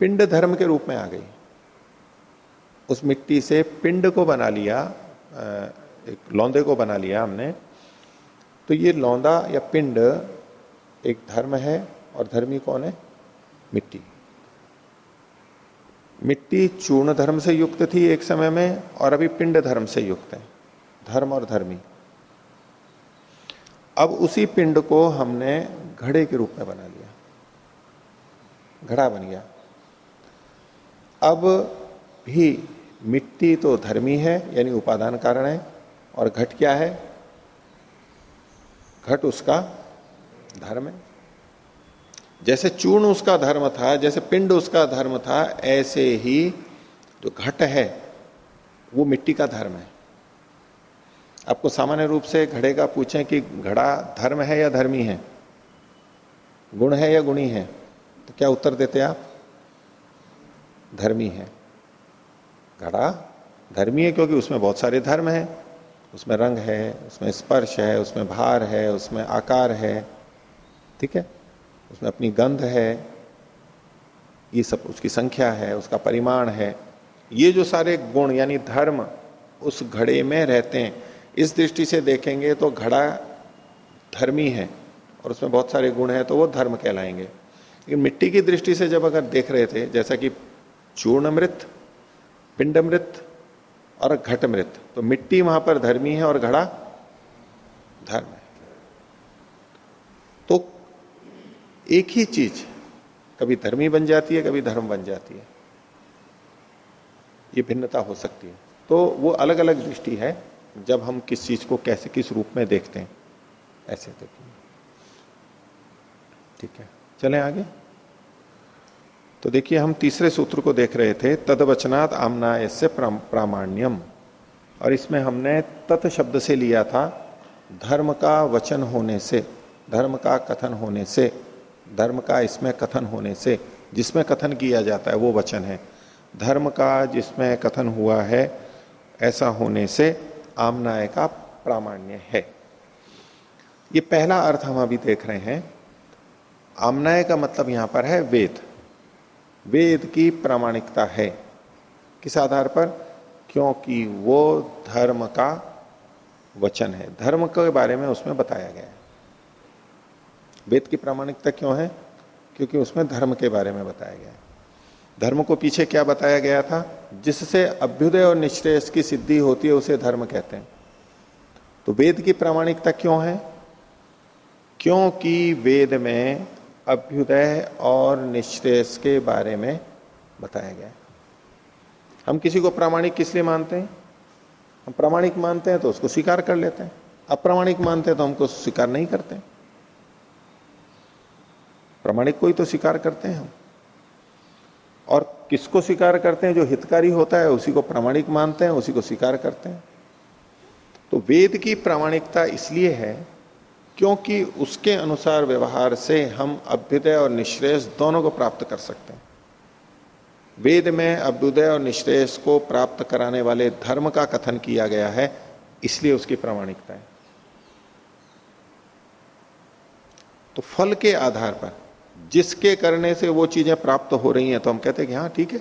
पिंड धर्म के रूप में आ गई। उस मिट्टी से पिंड को बना लिया एक लौंदे को बना लिया हमने। तो ये लौंदा या पिंड एक धर्म है और धर्मी कौन है? मिट्टी। मिट्टी चूर्ण धर्म से युक्त थी एक समय में और अभी पिंड धर्म से युक्त है, धर्म और धर्मी। अब उसी पिंड को हमने घड़े के रूप में बना लिया। घड़ा बन गया। अब भी मिट्टी तो धर्मी है, यानी उपादान कारण है, और घट क्या है? घट उसका धर्म है। जैसे चूर्ण उसका धर्म था, जैसे पिंड उसका धर्म था, ऐसे ही जो घट है, वो मिट्टी का धर्म है। आपको सामान्य रूप से घड़े का पूछें कि घड़ा धर्म है या धर्मी है? गुण है या गुणी है? तो क्या उत्तर देते आप? धर्मी है। घड़ा धर्मी है क्योंकि उसमें बहुत सारे धर्म हैं। उसमें रंग है, उसमें स्पर्श है, उसमें भार है, उसमें आकार है। ठीक है? उसमें अपनी गंध है। ये सब उसकी संख्या है, उसका परिमाण है। ये जो सारे गुण यानी धर्म उस घड़े में रहते हैं, इस दृष्टि से देखेंगे तो घड़ा धर्मी है और उसमें बहुत सारे गुण हैं तो वो धर्म कहलाएँगे। लेकिन मिट्टी की दृष्टि से जब अगर देख रहे थे, जैसा कि चूर्णमृत, पिंडमृत और घटमृत तो मिट्टी वहाँ पर धर्मी है और घड़ा धर्म है। तो एक ही चीज़, कभी धर्मी बन जाती है, कभी धर्म बन जाती है। ये भिन्नता हो सकती है। तो वो अलग अलग दृष्टि है, जब हम किस चीज़ को कैसे, किस रूप में देखते हैं, ऐसे देखिए। ठीक है। चलें आगे। तो देखिए, हम तीसरे सूत्र को देख रहे थे, तदवचनात् आमना से प्रामाण्यम। और इसमें हमने तत् शब्द से लिया था, धर्म का वचन होने से, धर्म का कथन होने से, धर्म का इसमें कथन होने से, जिसमें कथन किया जाता है वो वचन है। धर्म का जिसमें कथन हुआ है, ऐसा होने से आमनाय का प्रामाण्य है। ये पहला अर्थ हम अभी देख रहे हैं आमनाय का मतलब यहाँ पर है वेद। वेद की प्रामाणिकता है। किस आधार पर? क्योंकि वो धर्म का वचन है। धर्म के बारे में उसमें बताया गया है। वेद की प्रामाणिकता क्यों है? क्योंकि उसमें धर्म के बारे में बताया गया है। धर्म को पीछे क्या बताया गया था? जिससे अभ्युदय और निश्रेष की सिद्धि होती है, उसे धर्म कहते हैं। तो वेद की प्रामाणिकता क्यों है? क्योंकि वेद में अभ्युदय और निश्रेष के बारे में बताया गया हम किसी को प्रामाणिक किस लिए मानते हैं? हम प्रामाणिक मानते हैं तो उसको स्वीकार कर लेते हैं। अप्रामाणिक मानते हैं तो हमको स्वीकार नहीं करते प्रामाणिक को ही तो स्वीकार करते हैं हम। और किसको स्वीकार करते हैं? जो हितकारी होता है, उसी को प्रामाणिक मानते हैं, उसी को स्वीकार करते हैं। तो वेद की प्रामाणिकता इसलिए है क्योंकि उसके अनुसार व्यवहार से हम अभ्युदय और निश्रेष दोनों को प्राप्त कर सकते हैं। वेद में अभ्युदय और निश्रेष को प्राप्त कराने वाले धर्म का कथन किया गया है, इसलिए उसकी प्रामाणिकता है। तो फल के आधार पर, जिसके करने से वो चीज़ें प्राप्त हो रही हैं तो हम कहते हैं कि हाँ ठीक है,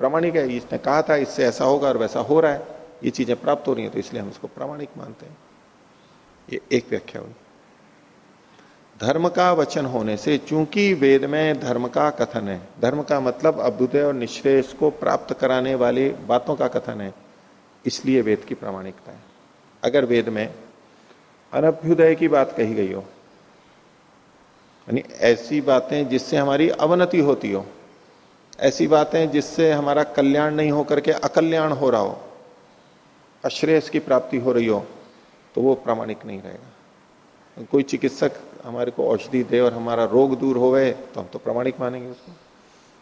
प्रामाणिक है, इसने कहा था, इससे ऐसा होगा और वैसा हो रहा है, ये चीज़ें प्राप्त हो रही हैं तो इसलिए हम इसको प्रामाणिक मानते हैं। ये एक व्याख्या हुई। धर्म का वचन होने से, चूँकि वेद में धर्म का कथन है, धर्म का मतलब अभ्युदय और निश्रेष को प्राप्त कराने वाली बातों का कथन है, इसलिए वेद की प्रामाणिकता है। अगर वेद में अनभ्युदय की बात कही गई हो, यानी ऐसी बातें जिससे हमारी अवनति होती हो, ऐसी बातें जिससे हमारा कल्याण नहीं होकर के अकल्याण हो रहा हो, अश्रेयस की प्राप्ति हो रही हो तो वो प्रामाणिक नहीं रहेगा। कोई चिकित्सक हमारे को औषधि दे और हमारा रोग दूर होवे तो हम तो प्रमाणिक मानेंगे उसको।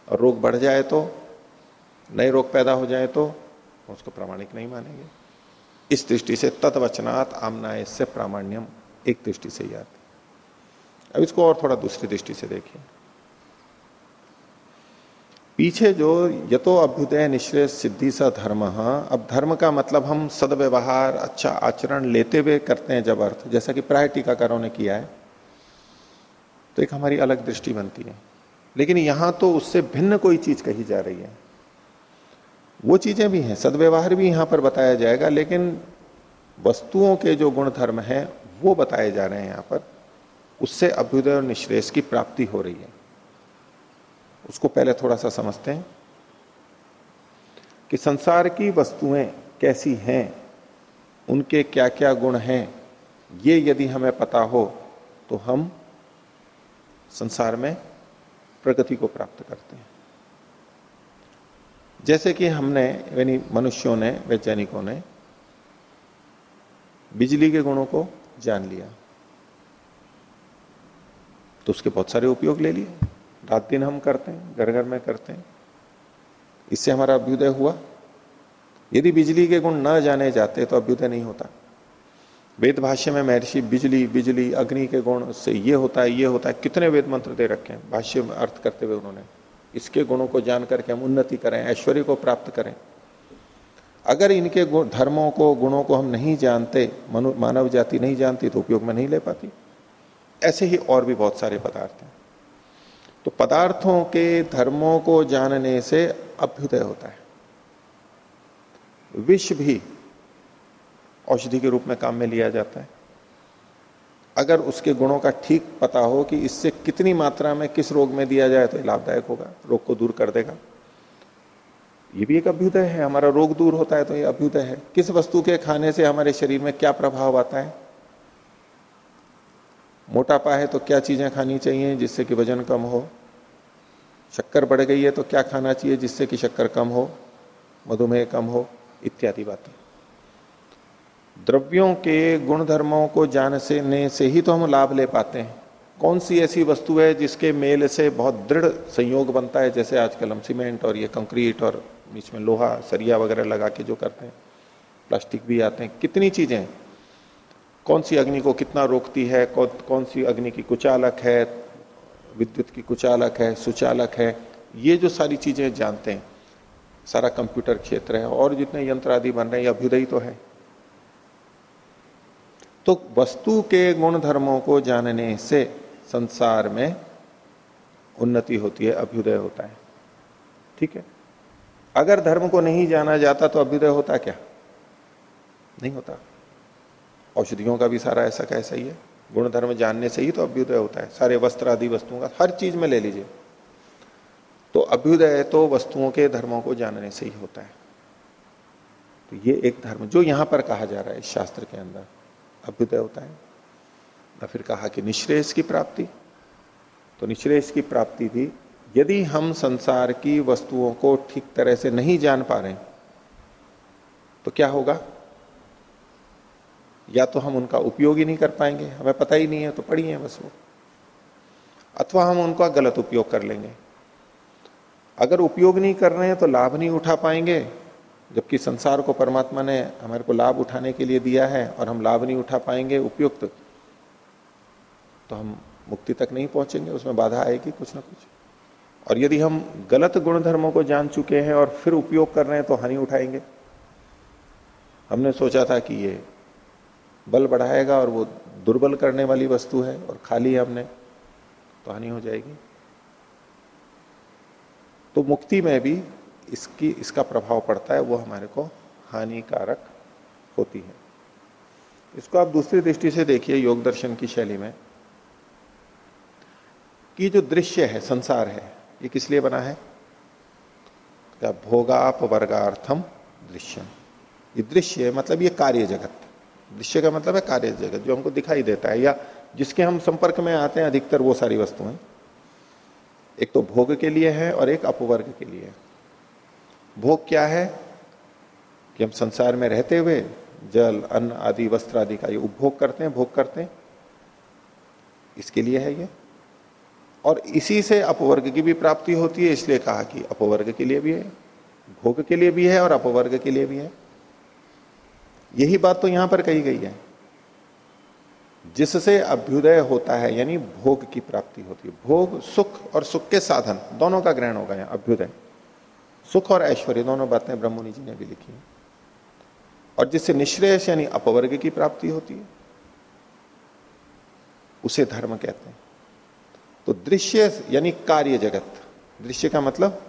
और रोग बढ़ जाए तो नए रोग पैदा हो जाए तो उसको प्रामाणिक नहीं मानेंगे। इस दृष्टि से तत्वचनात् आमना इससे प्रामाण्यम, एक दृष्टि से याद अब इसको और थोड़ा दूसरी दृष्टि से देखिए। पीछे जो यतो अभ्युदय निश्चय सिद्धि स धर्म, अब धर्म का मतलब हम सदव्यवहार अच्छा आचरण लेते हुए करते हैं जब अर्थ, जैसा कि प्राय टीकाकारों ने किया है। तो एक हमारी अलग दृष्टि बनती है। लेकिन यहाँ तो उससे भिन्न कोई चीज़ कही जा रही है। वो चीज़ें भी हैं, सदव्यवहार भी यहाँ पर बताया जाएगा, लेकिन वस्तुओं के जो गुण धर्म है, वो बताए जा रहे हैं यहाँ पर। उससे अभ्युदय और निश्रेष की प्राप्ति हो रही है। उसको पहले थोड़ा सा समझते हैं कि संसार की वस्तुएँ कैसी हैं, उनके क्या क्या गुण हैं, ये यदि हमें पता हो तो हम संसार में प्रगति को प्राप्त करते हैं। जैसे कि हमने, यानी मनुष्यों ने, वैज्ञानिकों ने बिजली के गुणों को जान लिया। तो उसके बहुत सारे उपयोग ले लिए। रात दिन हम करते हैं घर घर में करते हैं। इससे हमारा अभ्युदय हुआ। यदि बिजली के गुण न जाने जाते तो अभ्युदय नहीं होता। वेद भाष्य में महर्षि बिजली बिजली, अग्नि के गुण से ये होता है, ये होता है। कितने वेद मंत्र दे रखे हैं? भाष्य में अर्थ करते हुए उन्होंने। इसके गुणों को जान करके हम उन्नति करें, ऐश्वर्य को प्राप्त करें। अगर इनके धर्मों को, गुणों को हम नहीं जानते मानव जाति नहीं जानती तो उपयोग में नहीं ले पाती। ऐसे ही और भी बहुत सारे पदार्थ हैं। तो पदार्थों के, धर्मों को जानने से अभ्युदय होता है। विष भी औषधि के रूप में काम में लिया जाता है। अगर उसके गुणों का ठीक पता हो कि इससे कितनी मात्रा में किस रोग में दिया जाए तो लाभदायक होगा, रोग को दूर कर देगा। ये भी एक अभ्युदय है, हमारा रोग दूर होता है तो ये अभ्युदय है। किस वस्तु के खाने से हमारे शरीर में क्या प्रभाव आता है? मोटापा है तो क्या चीज़ें खानी चाहिए जिससे कि वज़न कम हो? शक्कर बढ़ गई है तो क्या खाना चाहिए जिससे कि शक्कर कम हो? मधुमेह कम हो? इत्यादि बातें। द्रव्यों के गुणधर्मों को जानने से ही तो हम लाभ ले पाते हैं। कौन सी ऐसी वस्तु है जिसके मेल से बहुत दृढ़ संयोग बनता है? जैसे आजकल हम सीमेंट और ये कंक्रीट और बीच में लोहा, सरिया वगैरह लगा के जो करते हैं, प्लास्टिक भी आते हैं। कितनी चीज़ें? कौन सी अग्नि को कितना रोकती है? कौन कौन सी अग्नि की कुचालक है? विद्युत की कुचालक है? सुचालक है? ये जो सारी चीज़ें जानते हैं, सारा कंप्यूटर क्षेत्र है और जितने यंत्र आदि बन रहे हैं अभ्युदय तो है। तो वस्तु के गुण धर्मों को जानने से संसार में उन्नति होती है, अभ्युदय होता है। ठीक है? अगर धर्म को नहीं जाना जाता तो अभ्युदय होता क्या? नहीं होता। औषधियों का भी सारा ऐसा कैसा ही है। गुण धर्म जानने से ही तो अभ्युदय होता है। सारे वस्त्र आदि वस्तुओं का हर चीज़ में ले लीजिए। तो अभ्युदय तो वस्तुओं के धर्मों को जानने से ही होता है। तो ये एक धर्म जो यहाँ पर कहा जा रहा है इस शास्त्र के अंदर। अभ्युदय होता है। न फिर कहा कि निश्रेष की प्राप्ति। तो निश्रेष की प्राप्ति भी यदि हम संसार की वस्तुओं को ठीक तरह से नहीं जान पा रहे तो क्या होगा? या तो हम उनका उपयोग ही नहीं कर पाएँगे। हमें पता ही नहीं है तो पढ़ी है बस वो। अथवा हम उनका गलत उपयोग कर लेंगे। अगर उपयोग नहीं कर रहे हैं तो लाभ नहीं उठा पाएँगे। जबकि संसार को परमात्मा ने हमारे को लाभ उठाने के लिए दिया है और हम लाभ नहीं उठा पाएँगे उपयुक्त तो हम मुक्ति तक नहीं पहुँचेंगे, उसमें बाधा आएगी कुछ ना कुछ। और यदि हम गलत गुण धर्मों को जान चुके हैं और फिर उपयोग कर रहे हैं तो हानि उठाएँगे। हमने सोचा था कि ये बल बढ़ाएगा और वो दुर्बल करने वाली वस्तु है और खाली हमने तो हानि हो जाएगी। तो मुक्ति में भी इसकी, इसका प्रभाव पड़ता है, वो हमारे को हानिकारक होती है। इसको आप दूसरी दृष्टि से देखिए योग दर्शन की शैली में। कि जो दृश्य है, संसार है, ये किस लिए बना है? क्या भोगाप वर्गार्थम दृश्यम। ये दृश्य मतलब ये कार्य जगत। दृश्य का मतलब है कार्य जगत, जो हमको दिखाई देता है, या जिसके हम संपर्क में आते हैं, अधिकतर वो सारी वस्तुएँ। एक तो भोग के लिए है और एक अपवर्ग के लिए है। भोग क्या है कि हम संसार में रहते हुए जल, अन्न आदि, वस्त्र आदि का ये उपभोग करते हैं, भोग करते हैं? इसके लिए है ये। और इसी से अपवर्ग की भी प्राप्ति होती है, इसलिए कहा कि अपवर्ग के लिए भी है, भोग के लिए भी है और अपवर्ग के लिए भी है। यही बात तो यहाँ पर कही गई है। जिससे अभ्युदय होता है, यानी भोग की प्राप्ति होती है। भोग, सुख और सुख के साधन, दोनों का ग्रहण होगा यहाँ अभ्युदय। सुख और ऐश्वर्य, दोनों बातें ब्रह्मणि जी ने भी लिखी है। और जिससे निश्रेयस यानी अपवर्ग की प्राप्ति होती है, उसे धर्म कहते हैं। तो दृश्य यानी कार्य जगत, दृश्य का मतलब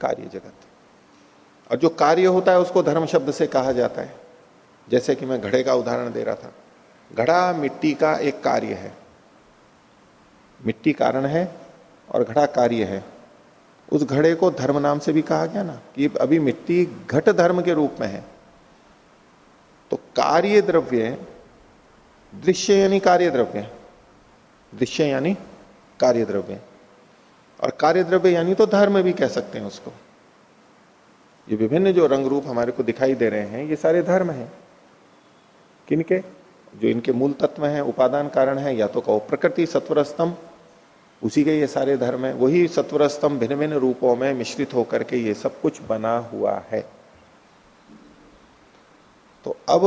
कार्य जगत। और जो कार्य होता है, उसको धर्म शब्द से कहा जाता है। जैसे कि मैं घड़े का उदाहरण दे रहा था। घड़ा मिट्टी का एक कार्य है। मिट्टी कारण है और घड़ा कार्य है। उस घड़े को धर्म नाम से भी कहा गया ना, कि अभी मिट्टी घट धर्म के रूप में है। तो कार्य द्रव्य, दृश्य यानी कार्य द्रव्य, दृश्य यानी कार्य द्रव्य। और कार्य द्रव्य यानी तो धर्म भी कह सकते हैं उसको। ये विभिन्न जो रंग रूप हमारे को दिखाई दे रहे हैं, ये सारे धर्म हैं। किनके? जो इनके मूल तत्व हैं, उपादान कारण है, या तो कहो प्रकृति सत्वर स्तंभ उसी के ये सारे धर्म है। वही सत्वर स्तंभ भिन्न भिन्न रूपों में मिश्रित होकर के ये सब कुछ बना हुआ है। तो अब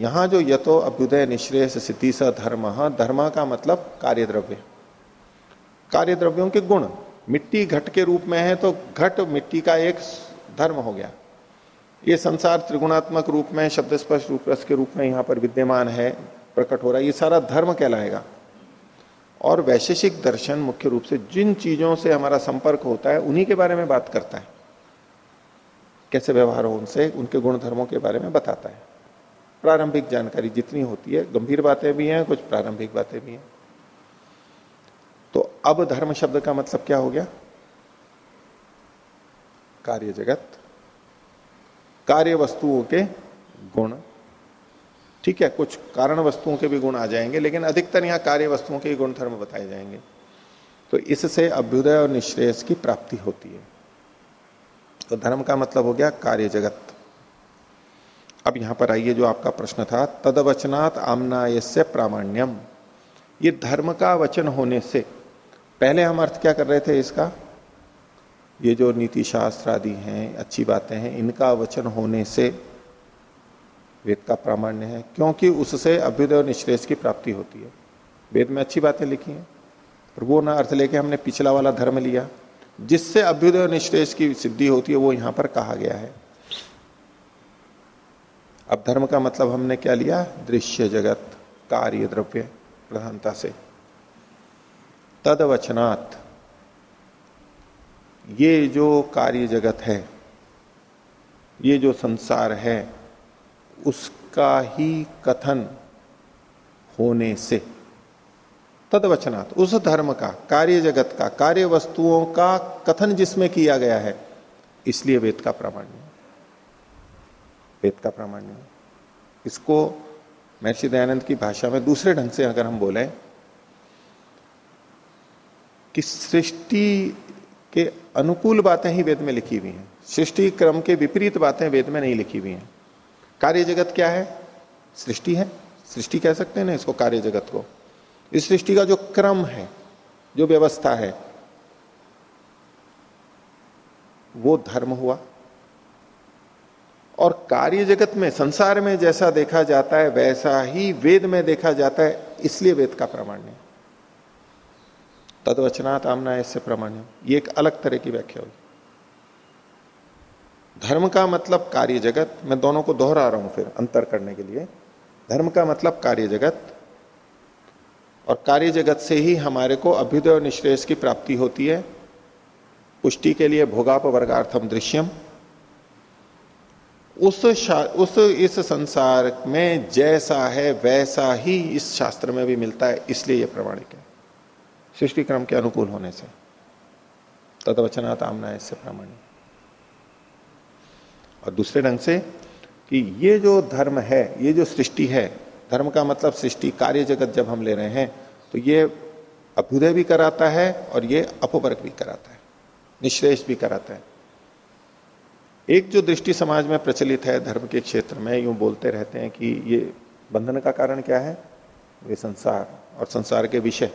यहाँ जो यतो अभ्युदय निश्रेय सिद्धि स धर्म धर्म का मतलब कार्य द्रव्य कार्य द्रव्यों के गुण, मिट्टी घट के रूप में है तो घट मिट्टी का एक धर्म हो गया। ये संसार त्रिगुणात्मक रूप में, शब्द स्पर्श रूप रस के रूप में यहाँ पर विद्यमान है, प्रकट हो रहा है। ये सारा धर्म कहलाएगा। और वैशेषिक दर्शन मुख्य रूप से जिन चीज़ों से हमारा संपर्क होता है, उन्हीं के बारे में बात करता है। कैसे व्यवहार हो उनसे, उनके गुण धर्मों के बारे में बताता है। प्रारंभिक जानकारी जितनी होती है, गंभीर बातें भी हैं, कुछ प्रारंभिक बातें भी हैं। तो अब धर्म शब्द का मतलब क्या हो गया? कार्य जगत। कार्य वस्तुओं के गुण। ठीक है, कुछ कारण वस्तुओं के भी गुण आ जाएँगे, लेकिन अधिकतर यहाँ कार्य वस्तुओं के गुण धर्म बताए जाएँगे। तो इससे अभ्युदय और निश्रेयस की प्राप्ति होती है। तो धर्म का मतलब हो गया कार्य जगत। अब यहाँ पर आइए, जो आपका प्रश्न था, तदवचनात् आमनाय प्रामाण्यम। ये धर्म का वचन होने से पहले हम अर्थ क्या कर रहे थे इसका? ये जो नीति शास्त्र आदि हैं, अच्छी बातें हैं, इनका वचन होने से वेद का प्रामाण्य है, क्योंकि उससे अभ्युदय और निश्रेष की प्राप्ति होती है। वेद में अच्छी बातें लिखी हैं और वो ना अर्थ लेके हमने पिछला वाला धर्म लिया। जिससे अभ्युदय और निश्रेष की सिद्धि होती है, वो यहाँ पर कहा गया है। अब धर्म का मतलब हमने क्या लिया? दृश्य जगत, कार्य द्रव्य, प्रधानता से। तदवचनात्, ये जो कार्य जगत है, ये जो संसार है उसका ही कथन होने से। तदवचनात्, उस धर्म का, कार्य जगत का, कार्य वस्तुओं का कथन जिसमें किया गया है, इसलिए वेद का प्रामाण्य। वेद का प्रामाण्य। इसको महर्षि दयानंद की भाषा में दूसरे ढंग से अगर हम बोले, कि सृष्टि के अनुकूल बातें ही वेद में लिखी हुई हैं। सृष्टि क्रम के विपरीत बातें वेद में नहीं लिखी हुई हैं। कार्य जगत क्या है? सृष्टि है। सृष्टि कह सकते हैं ना इसको कार्य जगत को। इस सृष्टि का जो क्रम है, जो व्यवस्था है, वो धर्म हुआ। और कार्य जगत में, संसार में जैसा देखा जाता है, वैसा ही वेद में देखा जाता है, इसलिए वेद का प्रामाण्य तदवचनात् आमना इससे प्रामाण्य ये एक अलग तरह की व्याख्या हुई धर्म का मतलब कार्य जगत। मैं दोनों को दोहरा रहा हूँ फिर अंतर करने के लिए। धर्म का मतलब कार्य जगत और कार्य जगत से ही हमारे को अभ्युदय और निश्रेष की प्राप्ति होती है। पुष्टि के लिए भोगाप वर्गार्थम दृश्यम। उस उस, इस संसार में जैसा है, वैसा ही इस शास्त्र में भी मिलता है, इसलिए यह प्रमाणिक है। सृष्टि क्रम के अनुकूल होने से। तदवचनात् आमना इससे प्रामाणिक। और दूसरे ढंग से कि ये जो धर्म है, ये जो सृष्टि है, धर्म का मतलब सृष्टि, कार्य जगत जब हम ले रहे हैं तो ये अभ्युदय भी कराता है और ये अपवर्ग भी कराता है निश्रेष भी कराता है। एक जो दृष्टि समाज में प्रचलित है धर्म के क्षेत्र में, यूँ बोलते रहते हैं कि ये बंधन का कारण क्या है? ये संसार और संसार के विषय।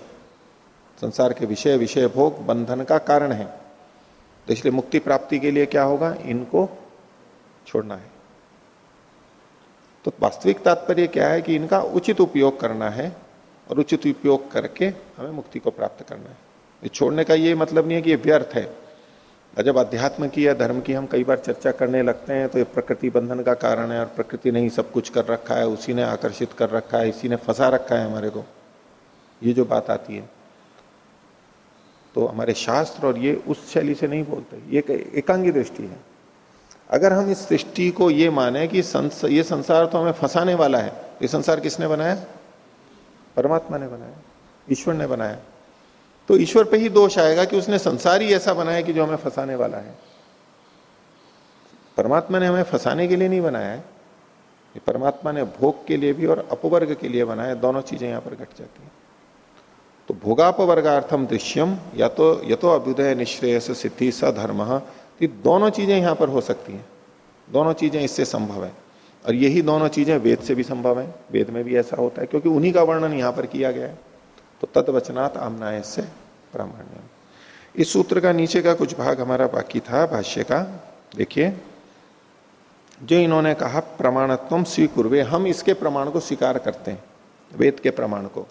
संसार के विषय विषय भोग बंधन का कारण है। तो इसलिए मुक्ति प्राप्ति के लिए क्या होगा? इनको छोड़ना है। तो वास्तविक तात्पर्य क्या है कि इनका उचित उपयोग करना है और उचित उपयोग करके हमें मुक्ति को प्राप्त करना है। ये छोड़ने का ये मतलब नहीं है कि ये व्यर्थ है। जब अध्यात्म की या धर्म की हम कई बार चर्चा करने लगते हैं तो ये प्रकृति बंधन का कारण है और प्रकृति ने ही सब कुछ कर रखा है, उसी ने आकर्षित कर रखा है, इसी ने फंसा रखा है हमारे को। ये जो बात आती है तो हमारे शास्त्र और ये उस शैली से नहीं बोलते। ये एकांगी दृष्टि है। अगर हम इस सृष्टि को ये माने कि संस, ये संसार तो हमें फंसाने वाला है ये संसार किसने बनाया? परमात्मा ने बनाया ईश्वर ने बनाया। तो ईश्वर पे ही दोष आएगा कि उसने संसार ही ऐसा बनाया कि जो हमें फंसाने वाला है। परमात्मा ने हमें फंसाने के लिए नहीं बनाया है ये परमात्मा ने भोग के लिए भी और अपवर्ग के लिए बनाया दोनों चीज़ें यहाँ पर घट जाती है। तो भोगापवर्गार्थम दृश्यम या तो यतो अभ्युदय निश्रेयस सिद्धि स धर्म तो दोनों चीज़ें यहाँ पर हो सकती हैं। दोनों चीज़ें इससे संभव है। और यही दोनों चीज़ें वेद से भी संभव है। वेद में भी ऐसा होता है, क्योंकि उन्हीं का वर्णन यहाँ पर किया गया है। तो तत्वचनात् आमनाय से प्रामाण्य इस सूत्र का नीचे का कुछ भाग हमारा बाकी था, भाष्य का। देखिए, जो इन्होंने कहा, प्रमाणत्व स्वीकुर्वे, हम इसके प्रमाण को स्वीकार करते हैं, वेद के प्रमाण को।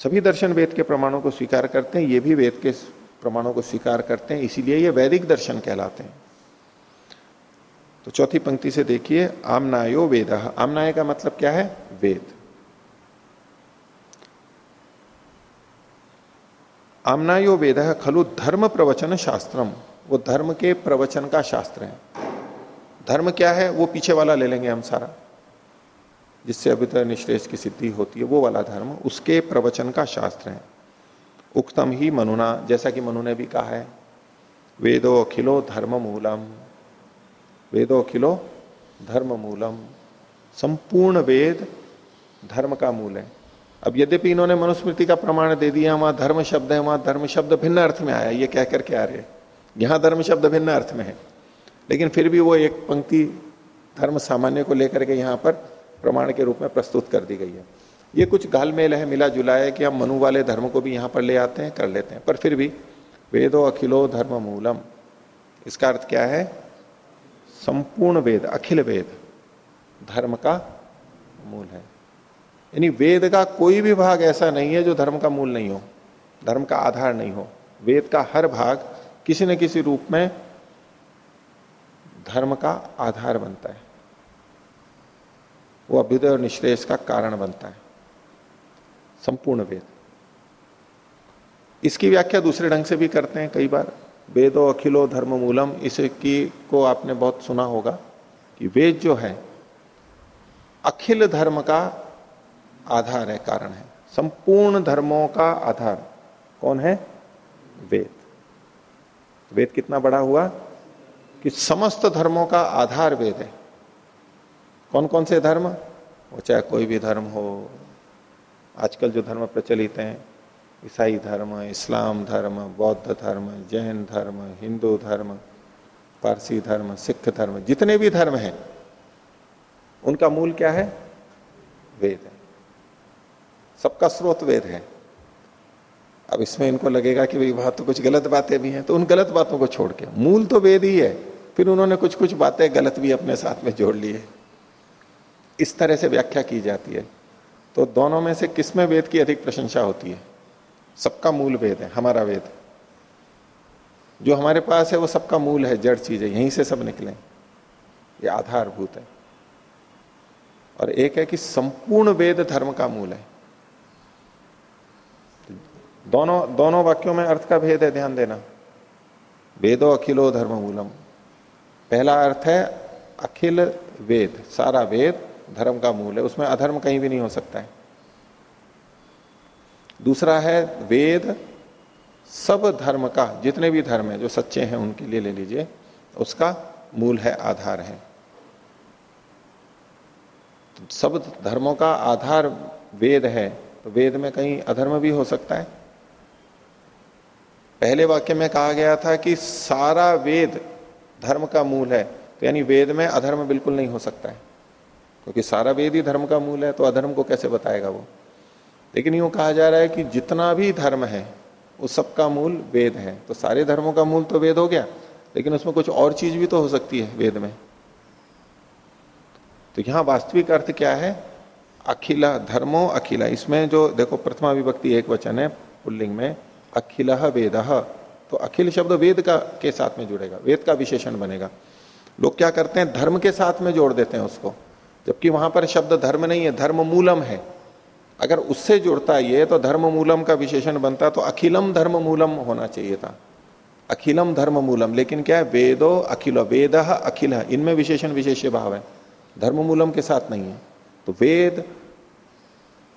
सभी दर्शन वेद के प्रमाणों को स्वीकार करते हैं, ये भी वेद के प्रमाणों को स्वीकार करते हैं, इसीलिए ये वैदिक दर्शन कहलाते हैं। तो चौथी पंक्ति से देखिए, आमनायो वेद। आमनाय का मतलब क्या है? वेद। आमनायो वेद खलु धर्म प्रवचन शास्त्रम। वो धर्म के प्रवचन का शास्त्र है। धर्म क्या है? वो पीछे वाला ले लेंगे हम सारा। जिससे अभितर निश्रेष की सिद्धि होती है, वो वाला धर्म, उसके प्रवचन का शास्त्र है। उक्तम ही मनुना, जैसा कि मनु ने भी कहा है, वेदो अखिलो धर्म मूलम वेदो अखिलो धर्म मूलम संपूर्ण वेद धर्म का मूल है। अब यद्यपि इन्होंने मनुस्मृति का प्रमाण दे दिया, वहाँ धर्म शब्द है, वहाँ धर्म शब्द भिन्न अर्थ में आया ये कह करके आ रहे यहाँ धर्म शब्द भिन्न अर्थ में है। लेकिन फिर भी वो एक पंक्ति धर्म सामान्य को लेकर के यहाँ पर प्रमाण के रूप में प्रस्तुत कर दी गई है। ये कुछ घालमेल है, मिला जुला है कि हम मनु वाले धर्म को भी यहाँ पर ले आते हैं, कर लेते हैं। पर फिर भी वेदो अखिलो धर्म मूलम। इसका अर्थ क्या है? संपूर्ण वेद, अखिल वेद, धर्म का मूल है। यानी वेद का कोई भी भाग ऐसा नहीं है जो धर्म का मूल नहीं हो, धर्म का आधार नहीं हो। वेद का हर भाग किसी न किसी रूप में धर्म का आधार बनता है। वो अभ्युदय और निश्रेष का कारण बनता है। संपूर्ण वेद। इसकी व्याख्या दूसरे ढंग से भी करते हैं कई बार। वेदो अखिलो धर्म मूलम इसकी को आपने बहुत सुना होगा कि वेद जो है, अखिल धर्म का आधार है, कारण है। संपूर्ण धर्मों का आधार कौन है? वेद। वेद कितना बड़ा हुआ कि समस्त धर्मों का आधार वेद है। कौन कौन से धर्म? वो चाहे कोई भी धर्म हो आजकल जो धर्म प्रचलित हैं, ईसाई धर्म, इस्लाम धर्म, बौद्ध धर्म, जैन धर्म, हिंदू धर्म, पारसी धर्म, सिख धर्म, जितने भी धर्म हैं, उनका मूल क्या है? वेद है। सबका स्रोत वेद है। अब इसमें इनको लगेगा कि भाई वहाँ तो कुछ गलत बातें भी हैं तो उन गलत बातों को छोड़ के। मूल तो वेद ही है, फिर उन्होंने कुछ कुछ बातें गलत भी अपने साथ में जोड़ ली है इस तरह से व्याख्या की जाती है। तो दोनों में से किसमें वेद की अधिक प्रशंसा होती है? सबका मूल वेद है, हमारा वेद जो हमारे पास है, वो सबका मूल है, जड़ चीज़ है, यहीं से सब निकले ये आधारभूत है। और एक है कि संपूर्ण वेद धर्म का मूल है। दोनों दोनों वाक्यों में अर्थ का भेद है, ध्यान देना। वेदो अखिलो धर्म मूलम। पहला अर्थ है, अखिल वेद, सारा वेद। धर्म का मूल है, उसमें अधर्म कहीं भी नहीं हो सकता है। दूसरा है वेद, सब धर्म का, जितने भी धर्म है जो सच्चे हैं उनके लिए ले लीजिए, उसका मूल है, आधार है। तो सब धर्मों का आधार वेद है तो वेद में कहीं अधर्म भी हो सकता है। पहले वाक्य में कहा गया था कि सारा वेद धर्म का मूल है तो यानी वेद में अधर्म बिल्कुल नहीं हो सकता है। क्योंकि सारा वेद ही धर्म का मूल है तो अधर्म को कैसे बताएगा वो? लेकिन यूँ कहा जा रहा है कि जितना भी धर्म है उस सबका मूल वेद है। तो सारे धर्मों का मूल तो वेद हो गया, लेकिन उसमें कुछ और चीज़ भी तो हो सकती है वेद में। तो यहाँ वास्तविक अर्थ क्या है? अखिला धर्मो अखिला। इसमें जो, देखो, प्रथमा विभक्ति एक वचन है, पुल्लिंग में, अखिल वेद। तो अखिल शब्द वेद का, के साथ में जुड़ेगा, वेद का विशेषण बनेगा। लोग क्या करते हैं? धर्म के साथ में जोड़ देते हैं उसको। जबकि वहाँ पर शब्द धर्म नहीं है, धर्म मूलम है। अगर उससे जुड़ता ये तो धर्म मूलम का विशेषण बनता तो अखिलम धर्म मूलम होना चाहिए था। अखिलम धर्म मूलम, लेकिन क्या है? वेदो अखिल, वेद अखिल, इनमें विशेषण विशेष भाव है। धर्म मूलम के साथ नहीं है। तो वेद,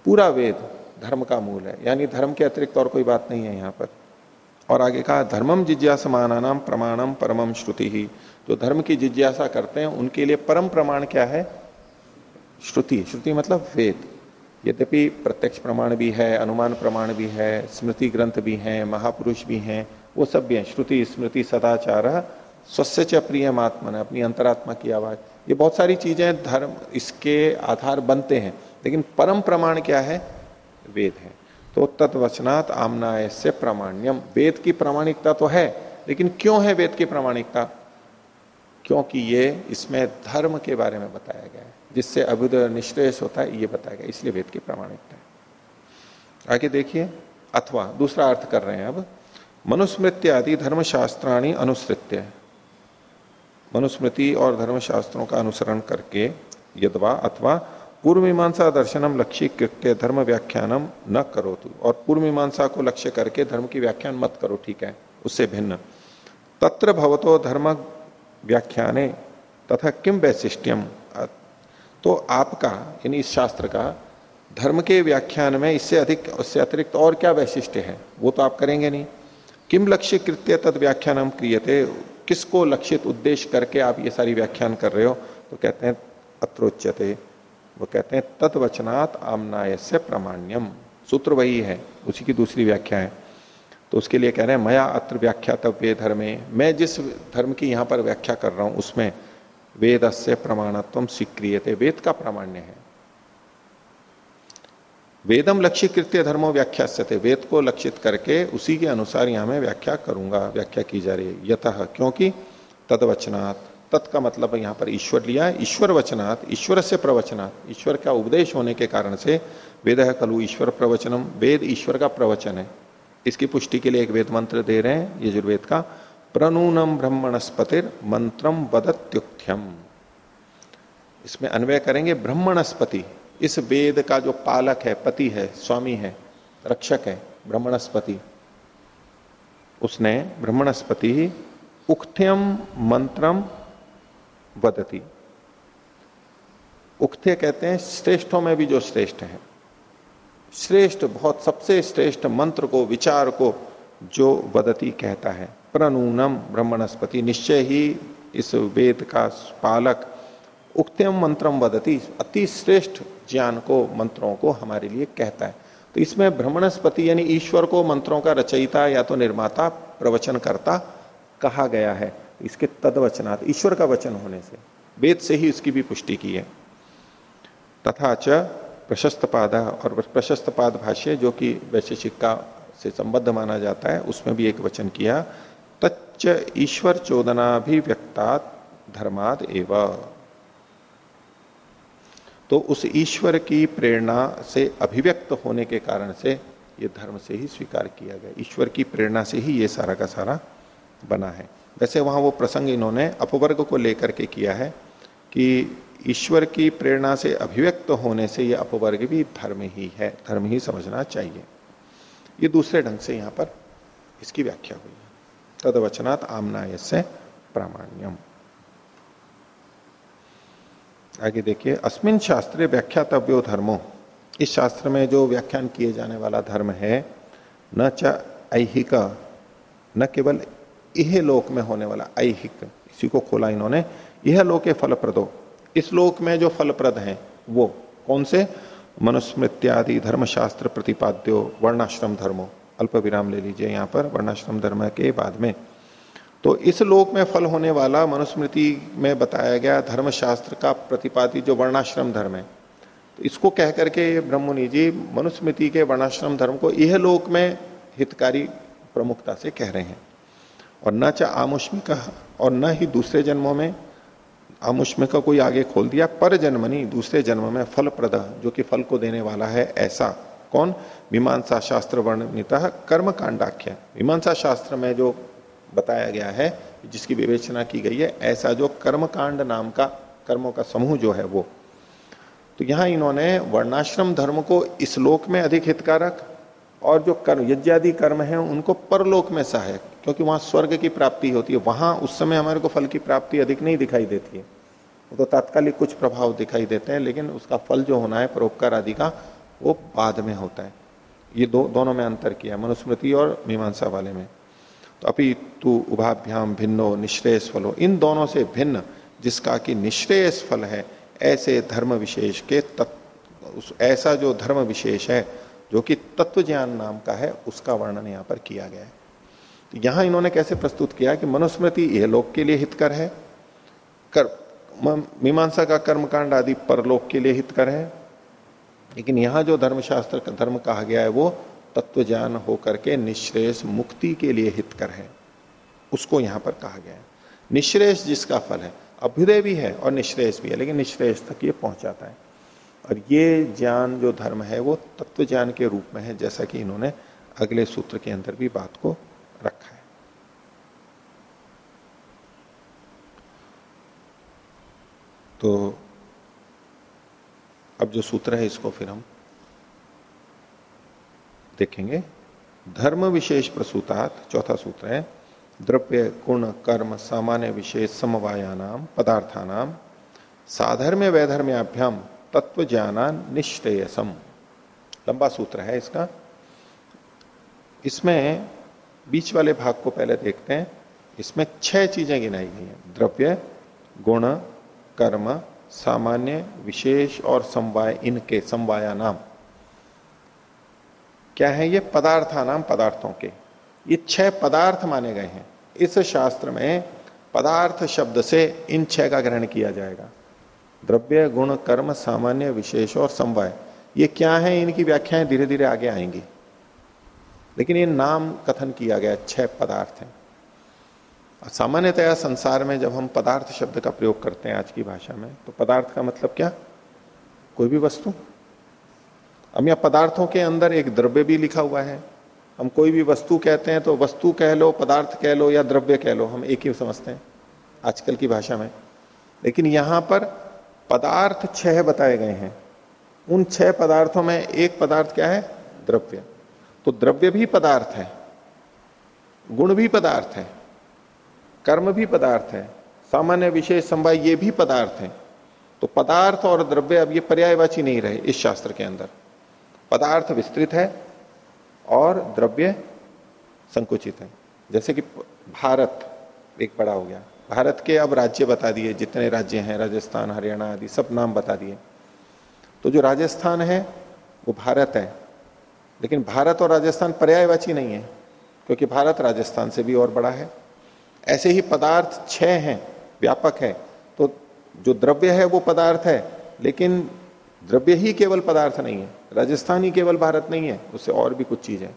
पूरा वेद धर्म का मूल है। यानी धर्म के अतिरिक्त और कोई बात नहीं है यहाँ पर। और आगे कहा, धर्मम जिज्ञासमाना नाम प्रमाणम परमम श्रुति। ही जो धर्म की जिज्ञासा करते हैं, उनके लिए परम प्रमाण क्या है? श्रुति श्रुति मतलब वेद। यद्यपि प्रत्यक्ष प्रमाण भी है, अनुमान प्रमाण भी है, स्मृति ग्रंथ भी हैं, महापुरुष भी हैं, वो सब भी हैं। श्रुति, स्मृति, सदाचार, स्वस्य च प्रिय महात्मा ने अपनी अंतरात्मा की आवाज़। ये बहुत सारी चीज़ें धर्म, इसके आधार बनते हैं। लेकिन परम प्रमाण क्या है? वेद है। तो तत्वचनात् आमनाय से प्रामाण्यम वेद की प्रामाणिकता तो है, लेकिन क्यों है वेद की प्रामाणिकता? क्योंकि ये इसमें धर्म के बारे में बताया गया है। जिससे अभ्युदय निश्रेष होता है, ये बताया गया इसलिए वेद की प्रामाणिकता है। आगे देखिए, अथवा दूसरा अर्थ कर रहे हैं अब। मनुस्मृत्य आदि धर्मशास्त्राणी अनुसृत्य मनुस्मृति और धर्मशास्त्रों का अनुसरण करके यदवा अथवा पूर्व मीमांसा दर्शनम लक्ष्य के धर्म व्याख्यानम न करो तू और पूर्व मीमांसा को लक्ष्य करके धर्म की व्याख्यान मत करो, ठीक है? उससे भिन्न। तत्र भवतो धर्म व्याख्याने तथा किम वैशिष्ट्यम? तो आपका, यानी इस शास्त्र का, धर्म के व्याख्यान में इससे अधिक, उससे अतिरिक्त और क्या वैशिष्ट्य है? वो तो आप करेंगे नहीं। किम लक्ष्य कृत्य तद व्याख्यान हम क्रियते? किसको लक्षित उद्देश्य करके आप ये सारी व्याख्यान कर रहे हो? तो कहते हैं, अत्रोच्यते। वो कहते हैं तत्वचनात् आमनाय से प्रामाण्यम। सूत्र वही है, उसी की दूसरी व्याख्या है। तो उसके लिए कह रहे हैं, मया अत्र व्याख्या तव्य धर्मे। मैं जिस धर्म की यहाँ पर व्याख्या कर रहा हूँ, उसमें वेद से प्रमाणत्व स्वीक्रिय वेद का प्रामाण्य है। वेदम लक्ष्य कृत्य धर्मो व्याख्या थे वेद को लक्षित करके उसी के अनुसार यहाँ मैं व्याख्या करूँगा, व्याख्या की जा रही है। यथ क्योंकि तदवचनात्, तत् का मतलब यहाँ पर ईश्वर लिया ईश्वर वचनात् ईश्वर से प्रवचनात्। ईश्वर का उपदेश होने के कारण से वेद है कलु ईश्वर प्रवचनम। वेद ईश्वर का प्रवचन है। इसकी पुष्टि के लिए एक वेद मंत्र दे रहे हैं, यजुर्वेद का। प्रनूनम ब्रह्मणस्पतिर मंत्रम वदत्युक्त्यम इसमें अन्वय करेंगे, ब्रह्मणस्पति। इस वेद का जो पालक है, पति है, स्वामी है, रक्षक है, ब्रह्मणस्पति। उसने ब्रह्मणस्पति उक्थ्यम मंत्रम वदती। उक्थे कहते हैं, श्रेष्ठों में भी जो श्रेष्ठ है। श्रेष्ठ, बहुत सबसे श्रेष्ठ मंत्र को, विचार को जो वदती कहता है। प्रनूनम ब्रह्मणस्पति निश्चय ही इस वेद का पालक उक्तम मंत्रम वदती। अति श्रेष्ठ ज्ञान को, मंत्रों को हमारे लिए कहता है। तो इसमें ब्रह्मणस्पति यानी ईश्वर को मंत्रों का रचयिता या तो निर्माता प्रवचन करता कहा गया है। इसके तदवचनात्, ईश्वर का वचन होने से। वेद से ही इसकी भी पुष्टि की है। तथा च प्रशस्त पाद और प्रशस्त पाद भाष्य जो कि वैशेषिक का से संबद्ध माना जाता है, उसमें भी एक वचन किया, तच्च ईश्वर चोदनाभिव्यक्ता धर्माद एवं। तो उस ईश्वर की प्रेरणा से अभिव्यक्त होने के कारण से ये धर्म से ही स्वीकार किया गया। ईश्वर की प्रेरणा से ही ये सारा का सारा बना है। वैसे वहाँ वो प्रसंग इन्होंने अपवर्ग को लेकर के किया है कि ईश्वर की प्रेरणा से अभिव्यक्त होने से यह अपवर्ग भी धर्म ही है, धर्म ही समझना चाहिए। ये दूसरे ढंग से यहाँ पर इसकी व्याख्या हुई है। तदवचनात् आमनाय से प्रामाण्यम। आगे देखिए, अस्मिन शास्त्रे व्याख्यातव्यो धर्मो। इस शास्त्र में जो व्याख्यान किए जाने वाला धर्म है, न च ऐहिक, न केवल यह लोक में होने वाला ऐहिक। इसी को खोला इन्होंने। यह लोक फलप्रदो। इस लोक में जो फलप्रद है, वो कौन से? मनुस्मृत्यादि धर्मशास्त्र प्रतिपाद्यो वर्णाश्रम धर्मो। अल्प विराम ले लीजिए यहाँ पर, वर्णाश्रम धर्म के बाद में। तो इस लोक में फल होने वाला मनुस्मृति में बताया गया धर्मशास्त्र का प्रतिपादित जो वर्णाश्रम धर्म है तो इसको कह करके ब्रह्मनि जी मनुस्मृति के वर्णाश्रम धर्म को यह लोक में हितकारी प्रमुखता से कह रहे हैं। और न च आमुष्मिक और न ही दूसरे जन्मों में आमुष्मिक का कोई आगे खोल दिया। पर जन्मनी दूसरे जन्म में फल प्रद जो कि फल को देने वाला है ऐसा। कौन? मीमांसा शास्त्र वर्णित कर्म कांडाख्य मीमांसा शास्त्र में जो बताया गया है, जिसकी विवेचना की गई है, ऐसा जो कर्मकांड नाम का, कर्मों का समूह जो है वो। तो यहाँ इन्होंने वर्णाश्रम धर्म को इस लोक में अधिक हितकारक और जो कर्म, यज्ञादि कर्म है, उनको परलोक में सहायक क्योंकि वहाँ स्वर्ग की प्राप्ति होती है। वहाँ उस समय हमारे को फल की प्राप्ति अधिक नहीं दिखाई देती है। वो तो तात्कालिक कुछ प्रभाव दिखाई देते हैं, लेकिन उसका फल जो होना है, परोपकार आदि का, वो बाद में होता है। ये दो, दोनों में अंतर किया मनुस्मृति और मीमांसा वाले में। तो अभी तू उभाभ्याम भिन्नो निश्रेयस फलो। इन दोनों से भिन्न, जिसका कि निश्रेयस फल है, ऐसे धर्म विशेष के उस, ऐसा जो धर्म विशेष है जो कि तत्व ज्ञान नाम का है, उसका वर्णन यहाँ पर किया गया है। तो यहाँ इन्होंने कैसे प्रस्तुत किया कि मनुस्मृति यह लोक के लिए हितकर है कर मीमांसा का कर्मकांड आदि परलोक के लिए हितकर है, लेकिन यहाँ जो धर्मशास्त्र का, धर्म कहा गया है, वो तत्व ज्ञान होकर के निश्रेष मुक्ति के लिए हितकर है। उसको यहाँ पर कहा गया है। निश्रेष जिसका फल है, अभ्युदय भी है और निश्रेष भी है, लेकिन निश्रेष तक ये पहुंचाता है। और ये ज्ञान जो धर्म है, वो तत्व ज्ञान के रूप में है, जैसा कि इन्होंने अगले सूत्र के अंदर भी बात को रखा है। तो अब जो सूत्र है, इसको फिर हम देखेंगे। धर्म विशेष प्रसूतात, चौथा सूत्र है, द्रव्य, गुण, कर्म, सामान्य, विशेष समवाया नाम समवायानाम, पदार्थानाम, साधर्म्य, वैधर्म्याभ्याम तत्व ज्ञाना निश्चयसम लंबा सूत्र है इसका। इसमें बीच वाले भाग को पहले देखते हैं। इसमें छह चीज़ें गिनाई गई हैं। द्रव्य, गुण, कर्म, सामान्य, विशेष और समवाय, इनके समवाया नाम। क्या है ये? पदार्था नाम पदार्थों के। ये छह पदार्थ माने गए हैं। इस शास्त्र में पदार्थ शब्द से इन छह का ग्रहण किया जाएगा। द्रव्य, गुण, कर्म, सामान्य, विशेष और समवाय। ये क्या है? इनकी व्याख्याएँ धीरे धीरे आगे आएँगी। लेकिन ये नाम कथन किया गया, छह पदार्थ है। सामान्यतया संसार में जब हम पदार्थ शब्द का प्रयोग करते हैं आज की भाषा में तो पदार्थ का मतलब क्या? कोई भी वस्तु। हम यहाँ पदार्थों के अंदर एक द्रव्य भी लिखा हुआ है। हम कोई भी वस्तु कहते हैं तो वस्तु कह लो, पदार्थ कह लो या द्रव्य कह लो, हम एक ही समझते हैं आजकल की भाषा में। लेकिन यहाँ पर पदार्थ छह बताए गए हैं। उन छह पदार्थों में एक पदार्थ क्या है? द्रव्य। तो द्रव्य भी पदार्थ है, गुण भी पदार्थ है, कर्म भी पदार्थ है, सामान्य विशेष संवाय ये भी पदार्थ है। तो पदार्थ और द्रव्य अब ये पर्यायवाची नहीं रहे इस शास्त्र के अंदर। पदार्थ विस्तृत है और द्रव्य संकुचित है। जैसे कि भारत एक बड़ा हो गया। भारत के अब राज्य बता दिए, जितने राज्य हैं, राजस्थान, हरियाणा आदि, सब नाम बता दिए। तो जो राजस्थान है, वो भारत है। लेकिन भारत और राजस्थान पर्यायवाची नहीं है, क्योंकि भारत राजस्थान से भी और बड़ा है। ऐसे ही पदार्थ छह हैं, व्यापक है। तो जो द्रव्य है, वो पदार्थ है, लेकिन द्रव्य ही केवल पदार्थ नहीं है। राजस्थान ही केवल भारत नहीं है, उससे और भी कुछ चीज़ है।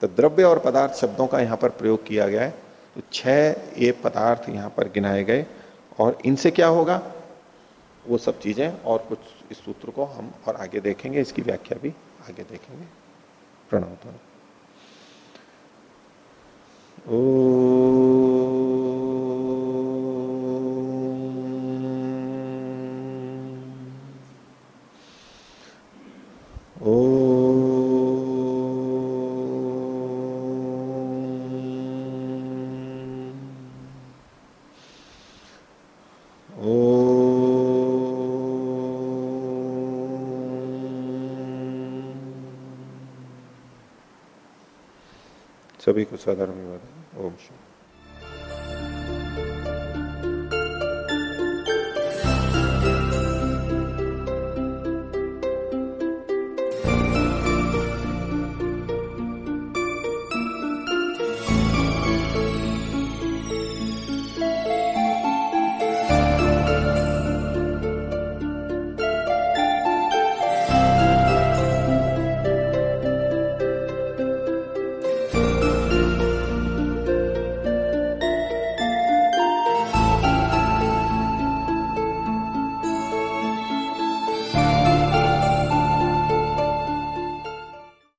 तो द्रव्य और पदार्थ शब्दों का यहाँ पर प्रयोग किया गया है। तो छह ये पदार्थ यहाँ पर गिनाए गए और इनसे क्या होगा? वो सब चीज़ें और कुछ इस सूत्र को हम और आगे देखेंगे, इसकी व्याख्या भी आगे देखेंगे। प्रणव ओ सभी को साधारण ओम शिव